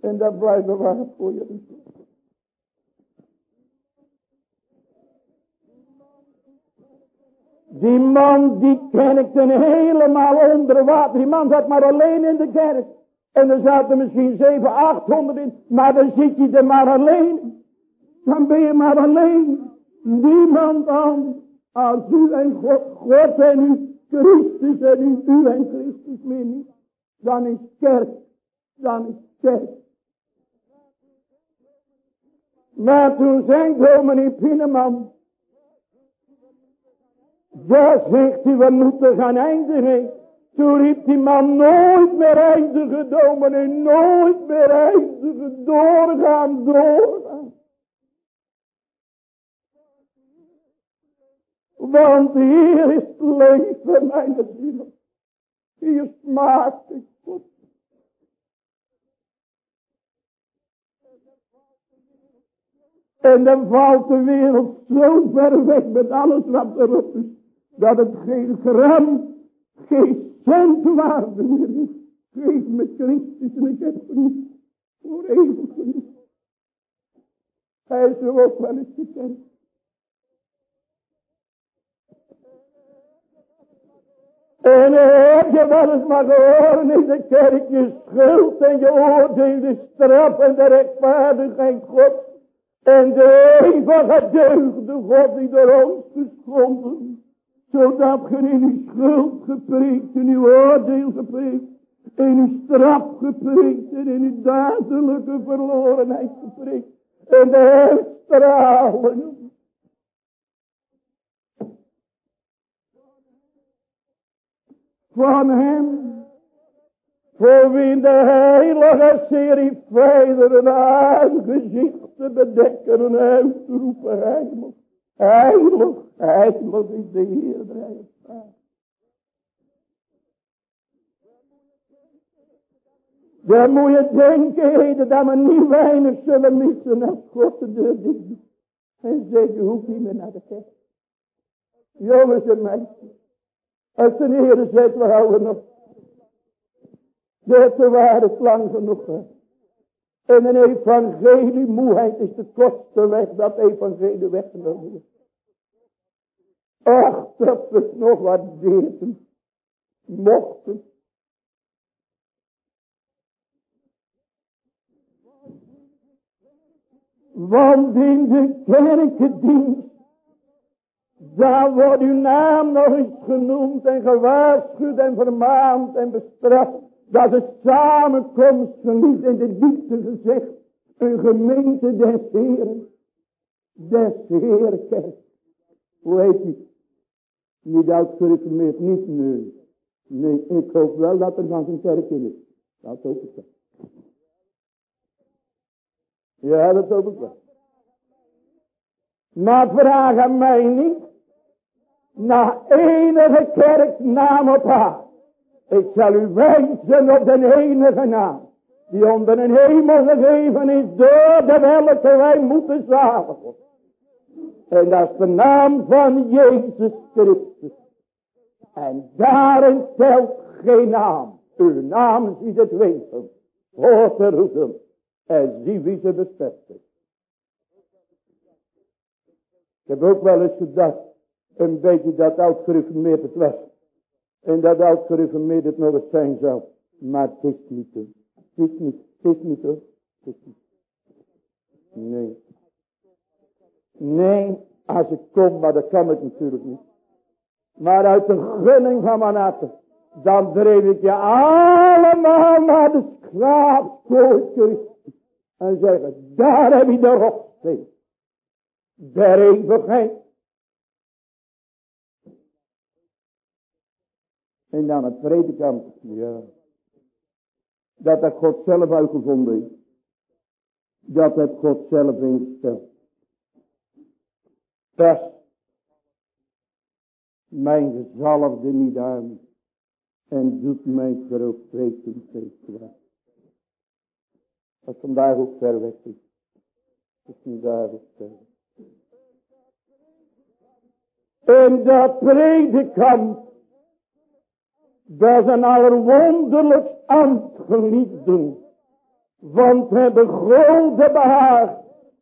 En dat blijft bewaard voor je. Die man die kerkte helemaal onder water. Die man zat maar alleen in de kerk. En er zaten misschien 7, 800 in. Maar dan zit je er maar alleen. Dan ben je maar alleen. Niemand anders. Als u en God, God en Christus en u, u en Christus meer niet. Dan is kerk. Dan is kerk. Maar toen zei dominee Pinneman. Ja, zegt hij, we moeten gaan eindigen. Toen riep die man nooit meer eindigen, dominee, nooit meer eindigen, doorgaan, doorgaan. Want hier is het leven, mijn ziel. Hier smaakt ik God. En dan valt de wereld zo ver weg met alles wat erop is. Dat het geen gram, geen cent waarde meer is. Geef me Christus en ik heb genoeg. Voor eeuwig. Hij is er ook wel eens gekend. En heb je wel eens maar gehoord in de kerk je schuld en je oordeel de straf en de rechtvaardigheid God en de eeuwige deugde God die door ons geschonden. Zodat ge in uw schuld gepreekt, in uw oordeel gepreekt. In uw straf gepreekt en in uw dadelijke verlorenheid gepreekt. En de herstralen. Van hem voor wie de heilige serie een aangezicht te bedekken en uit te roepen heilig. Heilig, heilig is de Heer der Dan moet je denken, heden, dat we niet weinig zullen missen als God de deur dicht doet. En zegt, je hoeft niet meer naar de kerk. Jongens en meisjes. Als de Heer zegt, we houden Dat de waarheid lang genoeg. En een evangelie moeheid is de kortste weg dat evangelie weggenomen wordt. Ach, dat we het nog waarderen. Mochten. Want in de kerkendienst, daar wordt uw naam nog eens genoemd en gewaarschuwd en vermaand en bestraft. Dat is samenkomst geliefd in de diepte gezegd. Een gemeente des Heren. Des Heren kerk. Hoe heet die? Niet uitgereformeerd, niet nu. Nee, ik hoop wel dat er dan een kerk in is. Dat hoop ik wel. Ja, dat hoop ik wel. Maar vraag aan mij niet naar enige kerknaam op haar. Ik zal u wijzen op de enige naam. Die onder een hemel gegeven is door de welke wij moeten zagen. En dat is de naam van Jezus Christus. En daarin telt geen naam. Uw naam ziet het weten. Hoort te roepen. En zie wie ze is. Ik heb ook wel eens gedacht. Een beetje dat oud gereformeerd het was. En dat oud gereformeerd het nog eens zijn zou. Maar het is niet hoor. Het is niet. Het niet. Nee. Nee, als ik kom, maar dat kan ik natuurlijk niet. Maar uit een gunning van mijn dan dreef ik je allemaal naar de schaapskooi En zeggen, daar heb je de rotsteen. Der eeuwigheid. En dan het predikant, ja. Dat dat God zelf uitgevonden heeft. Dat het God zelf ingesteld. Pas mijn gezalfde niet aan en doet mijn veropreten kwaad. Dat vandaag ook ver weg is. Dat is vandaag ook ver weg. En dat predikant, dat is een allerwonderlijkst ambt geliefden. Want hebben grote behaag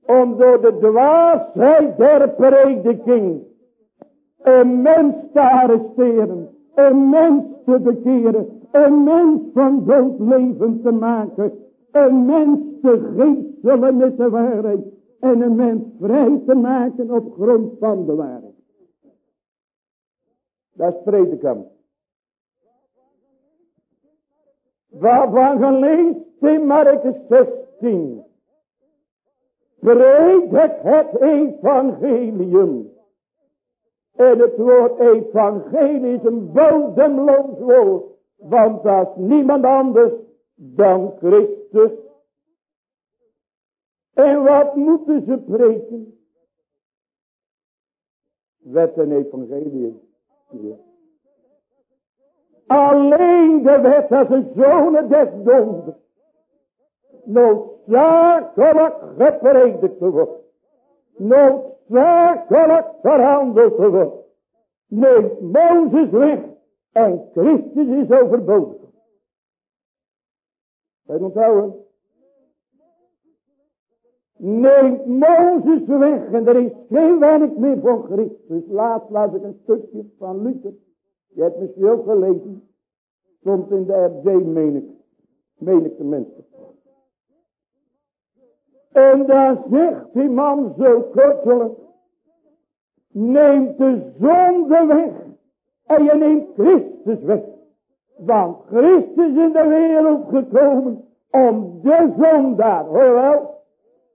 om door de dwaasheid der prediking een mens te arresteren, een mens te bekeren, een mens van dood leven te maken, een mens te geestelen met de waarheid en een mens vrij te maken op grond van de waarheid. Dat is predikant. Waarvan gelezen in Marcus 16 predik het evangelium. En het woord evangelie is een bodemloos woord. Want dat is niemand anders dan Christus. En wat moeten ze preken? Wet en evangelie. Alleen de wet als een zonen des donders noodzakelijk gepredikt te worden. Noodzakelijk verhandeld te worden. Neemt Mozes weg en Christus is overbodig. Je onthouden? Neemt Mozes weg en er is geen werk meer voor Christus. Laat laat ik een stukje van Luther. Je hebt misschien ook gelezen. Stond in de RD, meen ik. Meen ik de mensen. En dan zegt die man zo kortelijk. Neemt de zonde weg. En je neemt Christus weg. Want Christus is in de wereld gekomen om de zondaar. Hoor wel.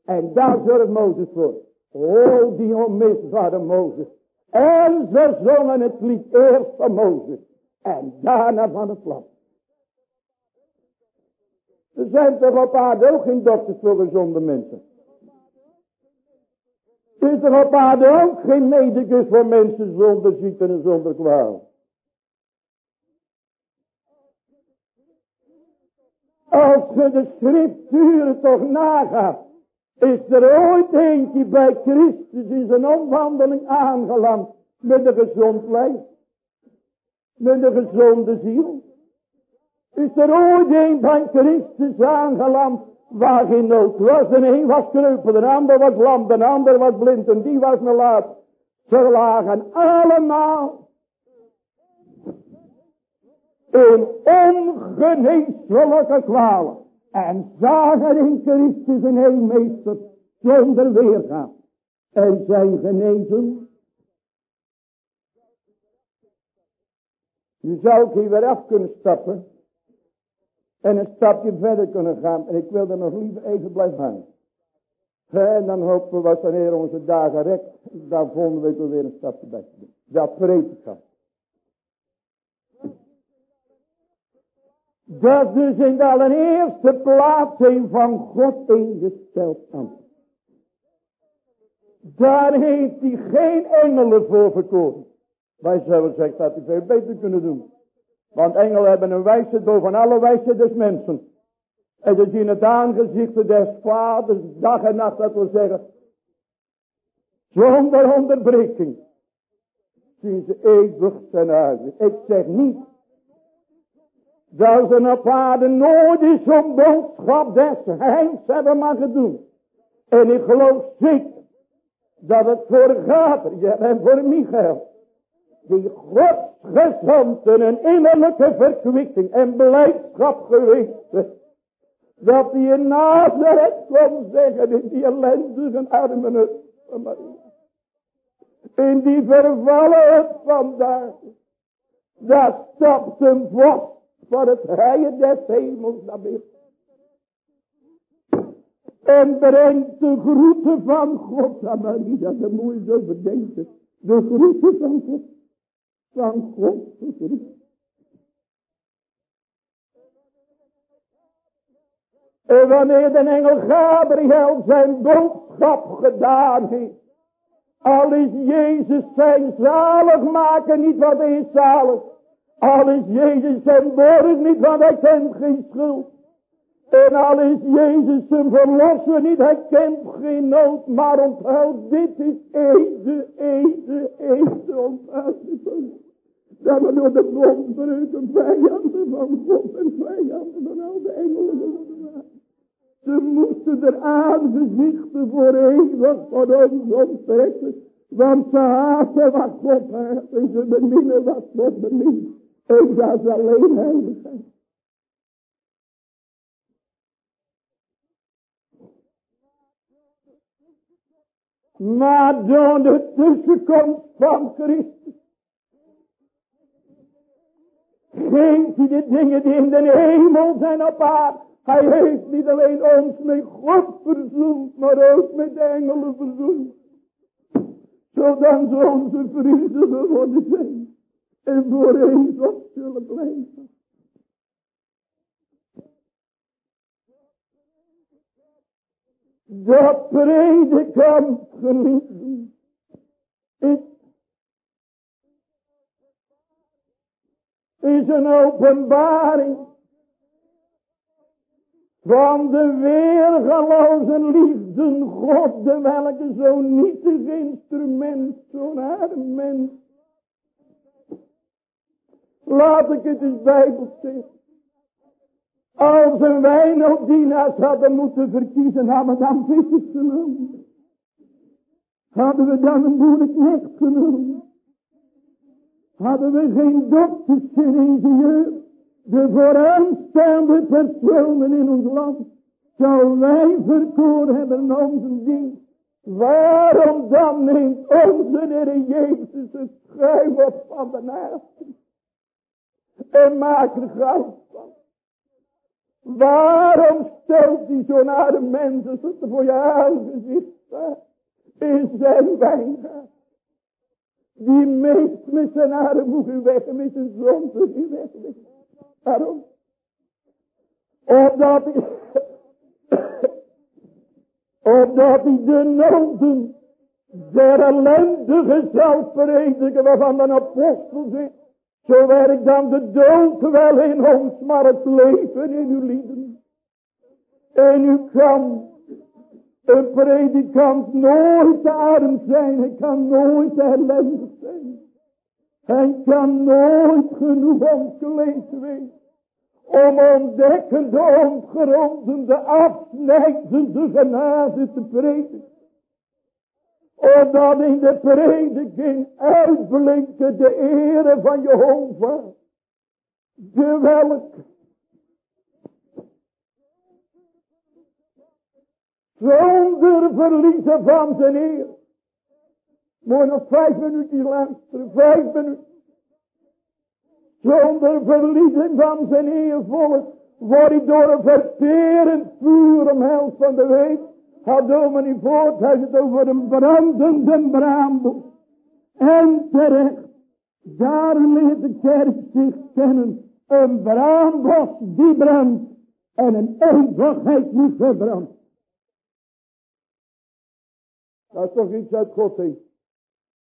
En daar zorgt Mozes voor. Oh, die onmisbare Mozes. En ze zongen het lied eerst van Mozes. En daarna van het land. Er zijn toch op aarde ook geen dokters voor gezonde mensen. Is er op aarde ook geen medicus voor mensen zonder ziekte en zonder kwaal? Als je de schrifturen toch nagaat. Is er ooit eentje bij Christus in zijn omwandeling aangeland. Met een gezond lijf. Met een gezonde ziel. Is er ooit een bij Christus aangeland. Waar geen nood was. En een was kreupel. Een ander was lam. Een ander was blind. En die was een laat. Ze lagen allemaal in ongeneeslijke kwalen. En zagen in Christus een heelmeester zonder weergaan. En zijn genezen. Je zou hier weer af kunnen stappen. En een stapje verder kunnen gaan. En ik wil er nog liever even blijven hangen. En dan hopen we wat de Heer onze dagen rekt. Dan vonden we weer een stapje bij te doen. Dat prediken. Dat dus in de allereerste plaats een van God ingesteld ambt. Daar heeft hij geen engelen voor verkozen. Wij zouden zeggen dat hij veel beter kunnen doen. Want engelen hebben een wijsheid boven alle wijsheid des mensen. En ze zien het aangezicht des vaders dag en nacht, dat wil zeggen. Zonder onderbreking. Zien ze eeuwig zijn uitzicht. Ik zeg niet. Dat op aarde nooit is zo'n boodschap des heims hebben mogen doen. En ik geloof zeker. Dat het voor Gabriel en voor Michael. Die godsgezonde een innerlijke verkwikking en blijdschap geweest dat hij in Nazareth kon zeggen in die ellendige armen van Maria. In die vervallen het vandaag. Daar stapt een vos voor het rijen des hemels naar binnen. En brengt de groeten van God aan Maria. Dat je zo bedenken. De groeten van God. Van God de groeten. En wanneer de engel Gabriel zijn boodschap gedaan heeft. Al is Jezus zijn zalig maken niet wat hij is zalig. Al is Jezus zijn borg niet want hij kent geen schuld. En al is Jezus zijn verlosser niet, hij kent geen nood. Maar onthoud, dit is ede, ede, ede, onthoud Dat we door de bondbreuken vijanden van God en vijanden van al de engelen ze moesten er aangezichten voor eeuwig van ons onttrekken. Want ze haten wat God haat en ze beminnen wat God bemint. Dat is alleen heiligheid. Maar door de tussenkomst van Christus. Geeft hij de dingen die in de hemel zijn op aarde. Hij heeft niet alleen ons met God verzoend, maar ook met de engelen verzoend. Zodat ze onze vrienden geworden zijn. En voor op zullen blijven. Dat predikant geliefden. Ik is een openbaring van de weergaloze liefde God, de welke zo nietig instrument, zo'n arm mens. Laat ik het eens bijbels zeggen. Als een wijnodienaars hadden moeten verkiezen, hadden we dan vissers genomen. Hadden we dan een boerenknecht genomen. Hadden we geen dokters, geen ingenieurs de vooraanstaande personen in ons land, zou wij verkoren hebben onze dienst. Waarom dan neemt onze Heer Jezus het schuim van de naast en maakt er goud van? Waarom stelt hij zo'n arme mensen zodat voor je aangezicht in zijn wijngaard? Die meest met zijn armoede weg met zijn zonde die weg. Waarom? Omdat hij, omdat hij de noden der ellendige zal prediken waarvan de apostel zegt. Zo werkt dan de dood wel in ons, maar het leven in uw lieden. En u kan een predikant nooit arm zijn. Hij kan nooit ellendig zijn. Hij kan nooit genoeg omkleed zijn. Om ontdekkende, ontgrondende, afsnijdende genade te prediken. Omdat in de prediking uitblinken de ere van Jehovah. De welk zonder verliezen van zijn eer. Moet nog vijf minuten luisteren, vijf minuten. Zonder verliezen van zijn eer volk wordt hij door een verterend vuur omhelst van de week. Had dominee voort, hij het over een brandende braambos. En terecht, daar leert de kerk zich kennen. Een braambos die brandt en een eeuwigheid niet verbrandt. Dat is toch iets uit God.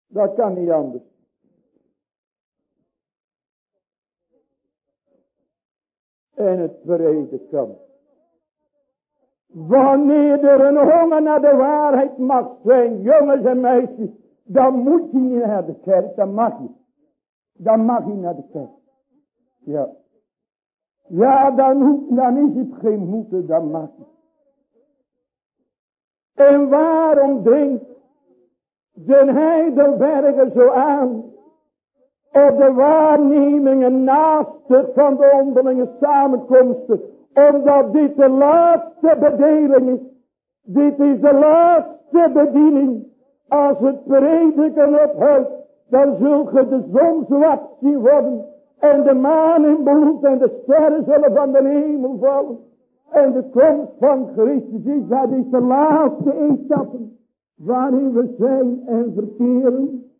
Dat kan niet anders. En het vrede kan. Wanneer er een honger naar de waarheid mag zijn, jongens en meisjes, dan moet je niet naar de kerk, dan mag je. Dan mag je naar de kerk. Ja. Ja, dan, dan is het geen moeten, dan mag je. En waarom dringt de Heidelberger zo aan op de waarnemingen naast van de onderlinge samenkomsten, omdat dit de laatste bedeling is. Dit is de laatste bediening. Als het prediken ophoudt, dan zult ge de zon zwart zien worden en de maan in bloed en de sterren zullen van de hemel vallen. En de komst van Christus is, dat is de laatste etappe waarin we zijn en verkeren.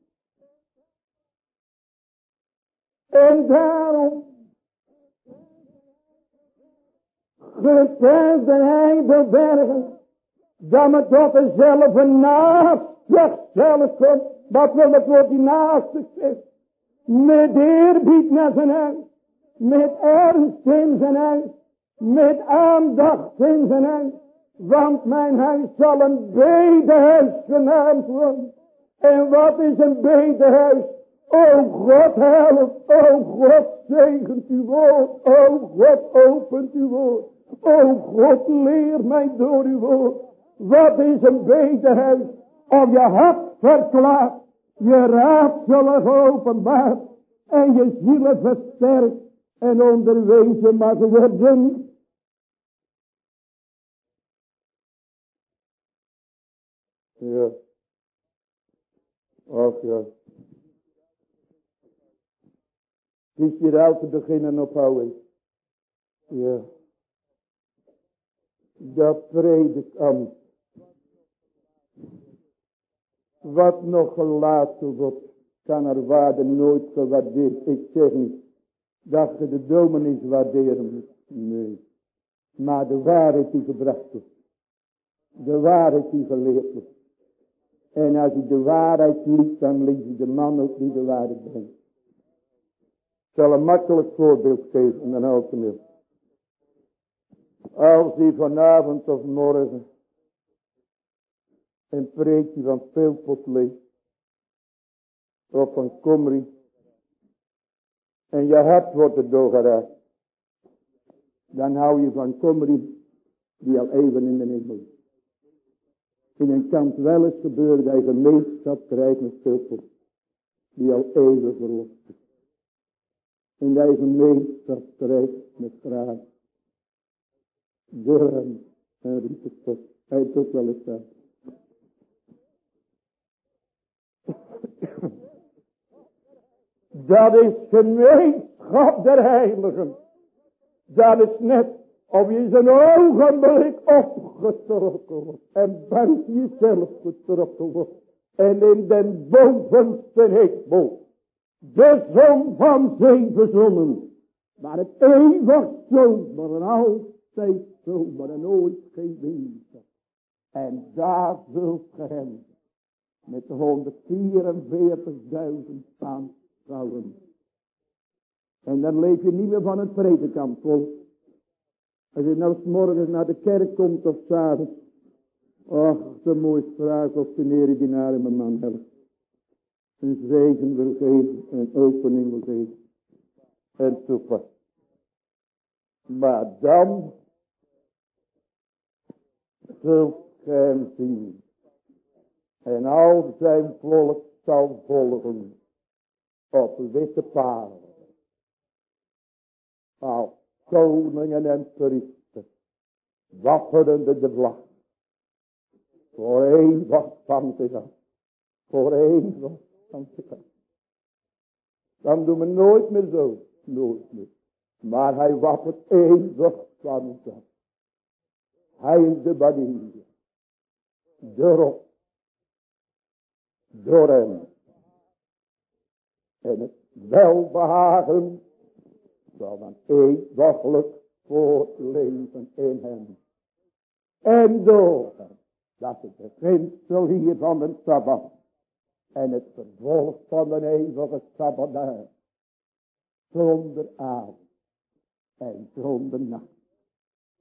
En daarom hij de bergen dat men tot dezelfde naast zichzelf komt. Wat wil het woord die naast zich zegt? Met eerbied naar zijn huis. Met ernst in zijn huis met aandacht in zijn huis. Want mijn huis zal een bedehuis genaamd worden. En wat is een bedehuis? O God help, o God zegent uw woord, o God opent uw woord. O God leer mij door uw woord. Wat is een bedehuis? Of je hart verklaart, je raad zullen geopenbaard en je zielen versterkt en onderwezen mag worden. Ja. Ach ja. Het is hier uit te beginnen ophouden. Ja. Dat predikant. Wat nog gelaten wordt, kan er waarde nooit gewaardeerd. Ik zeg niet dat je de dominees waarderen. Nee. Maar de waarheid die gebracht wordt. De waarheid die geleerd wordt. En als hij de waarheid liet, dan liet hij de man ook die de waarheid brengt. Ik zal een makkelijk voorbeeld geven en dan houdt hem Als hij vanavond of morgen een preekje van Peelpot leest, of van Komri, en je hart wordt er doorgeraakt, dan hou je van Komri, die al even in de hemel is. In een kant wel eens gebeuren dat je gemeenschap krijgt met Peelpot, die al even verlost is. En dat je gemeenschap krijgt met graag. Door hem en riep het tot. Hij heeft ook wel eens dat. Dat is gemeenschap der heiligen. Dat is net of je zijn ogenblik opgetrokken wordt. En buiten jezelf getrokken wordt. En in den bovenste hemel. De zon van zeven zonnen. Maar het eeuwig zomer en altijd zomer en ooit geen winter. En daar zult ge hem met de 144.000 aanschouwen. En dan leef je niet meer van het predikant. Als je nou s morgens naar de kerk komt of s'avonds. Och, de mooiste vraag of de Heer die naar mijn man helpt. Een zegen wil geven, een opening wil geven. En toepas. Maar dan zult hem zien. En al zijn volk zal volgen op witte paarden. Als koningen en priesters, wapperende de vlag. Voor eeuwig van zich af. Voor eeuwig van zich af. Dan doen we nooit meer zo. Nooit meer. Maar hij wappert eeuwig van zich af. Hij is de banier. Door Door hem. En het welbehagen zal dan eeuwiglijk voortleven in hem. En door hem. Dat is het beginsel hier van de Sabbat. En het vervolg van de eeuwige Sabbat. Zonder avond. En zonder nacht.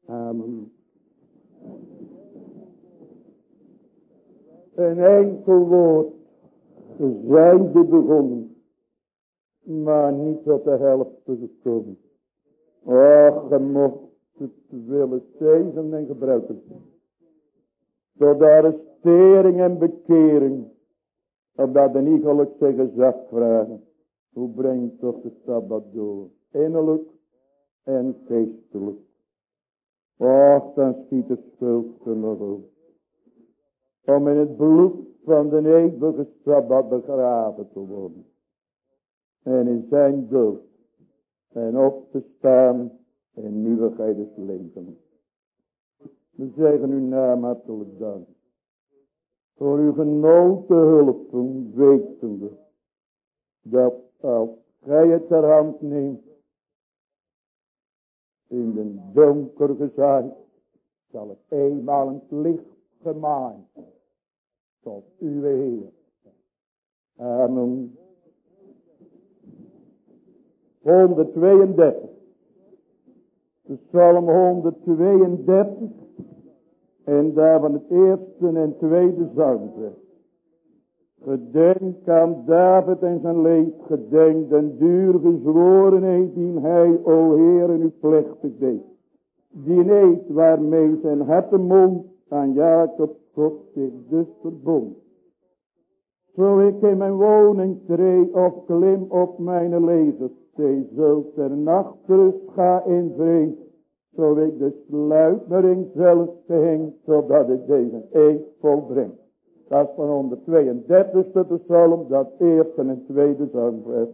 Amen. Een enkel woord. Zijn de begonnen. Maar niet tot de helft gekomen. Och, je mocht het willen zegen en gebruiken. Tot arrestering en bekering. Opdat de iegelijk zijn gezag vragen. Hoe brengt toch de Sabbat door? Innerlijk en geestelijk. Och, dan schiet de schuld. Om in het bloed van de eeuwige Sabbat begraven te worden. En in zijn dood. En op te staan in nieuwigheid des leven. We zeggen uw naam hartelijk dank. Voor uw genoten hulp, wetende. Dat als gij het ter hand neemt in de donker gezaaid, zal het eenmaal een licht gemaaid tot uw Heer. Amen. 132. De Psalm 132. En daar van het eerste en tweede zangvers. Gedenk aan David en zijn leed. Gedenk den duur gezworenheid die hij, o Heer, in uw plechtig deed. Die eed waarmee zijn hartemond aan Jacob God zich dus verbond. Zo ik in mijn woning tree of klim op mijn zee, zo ter nachtrust ga in vrees. Zo ik de sluitmering zelf gehing, zodat ik deze eed volbreng. Dat is van 132e psalm, dat eerste en tweede zangvers.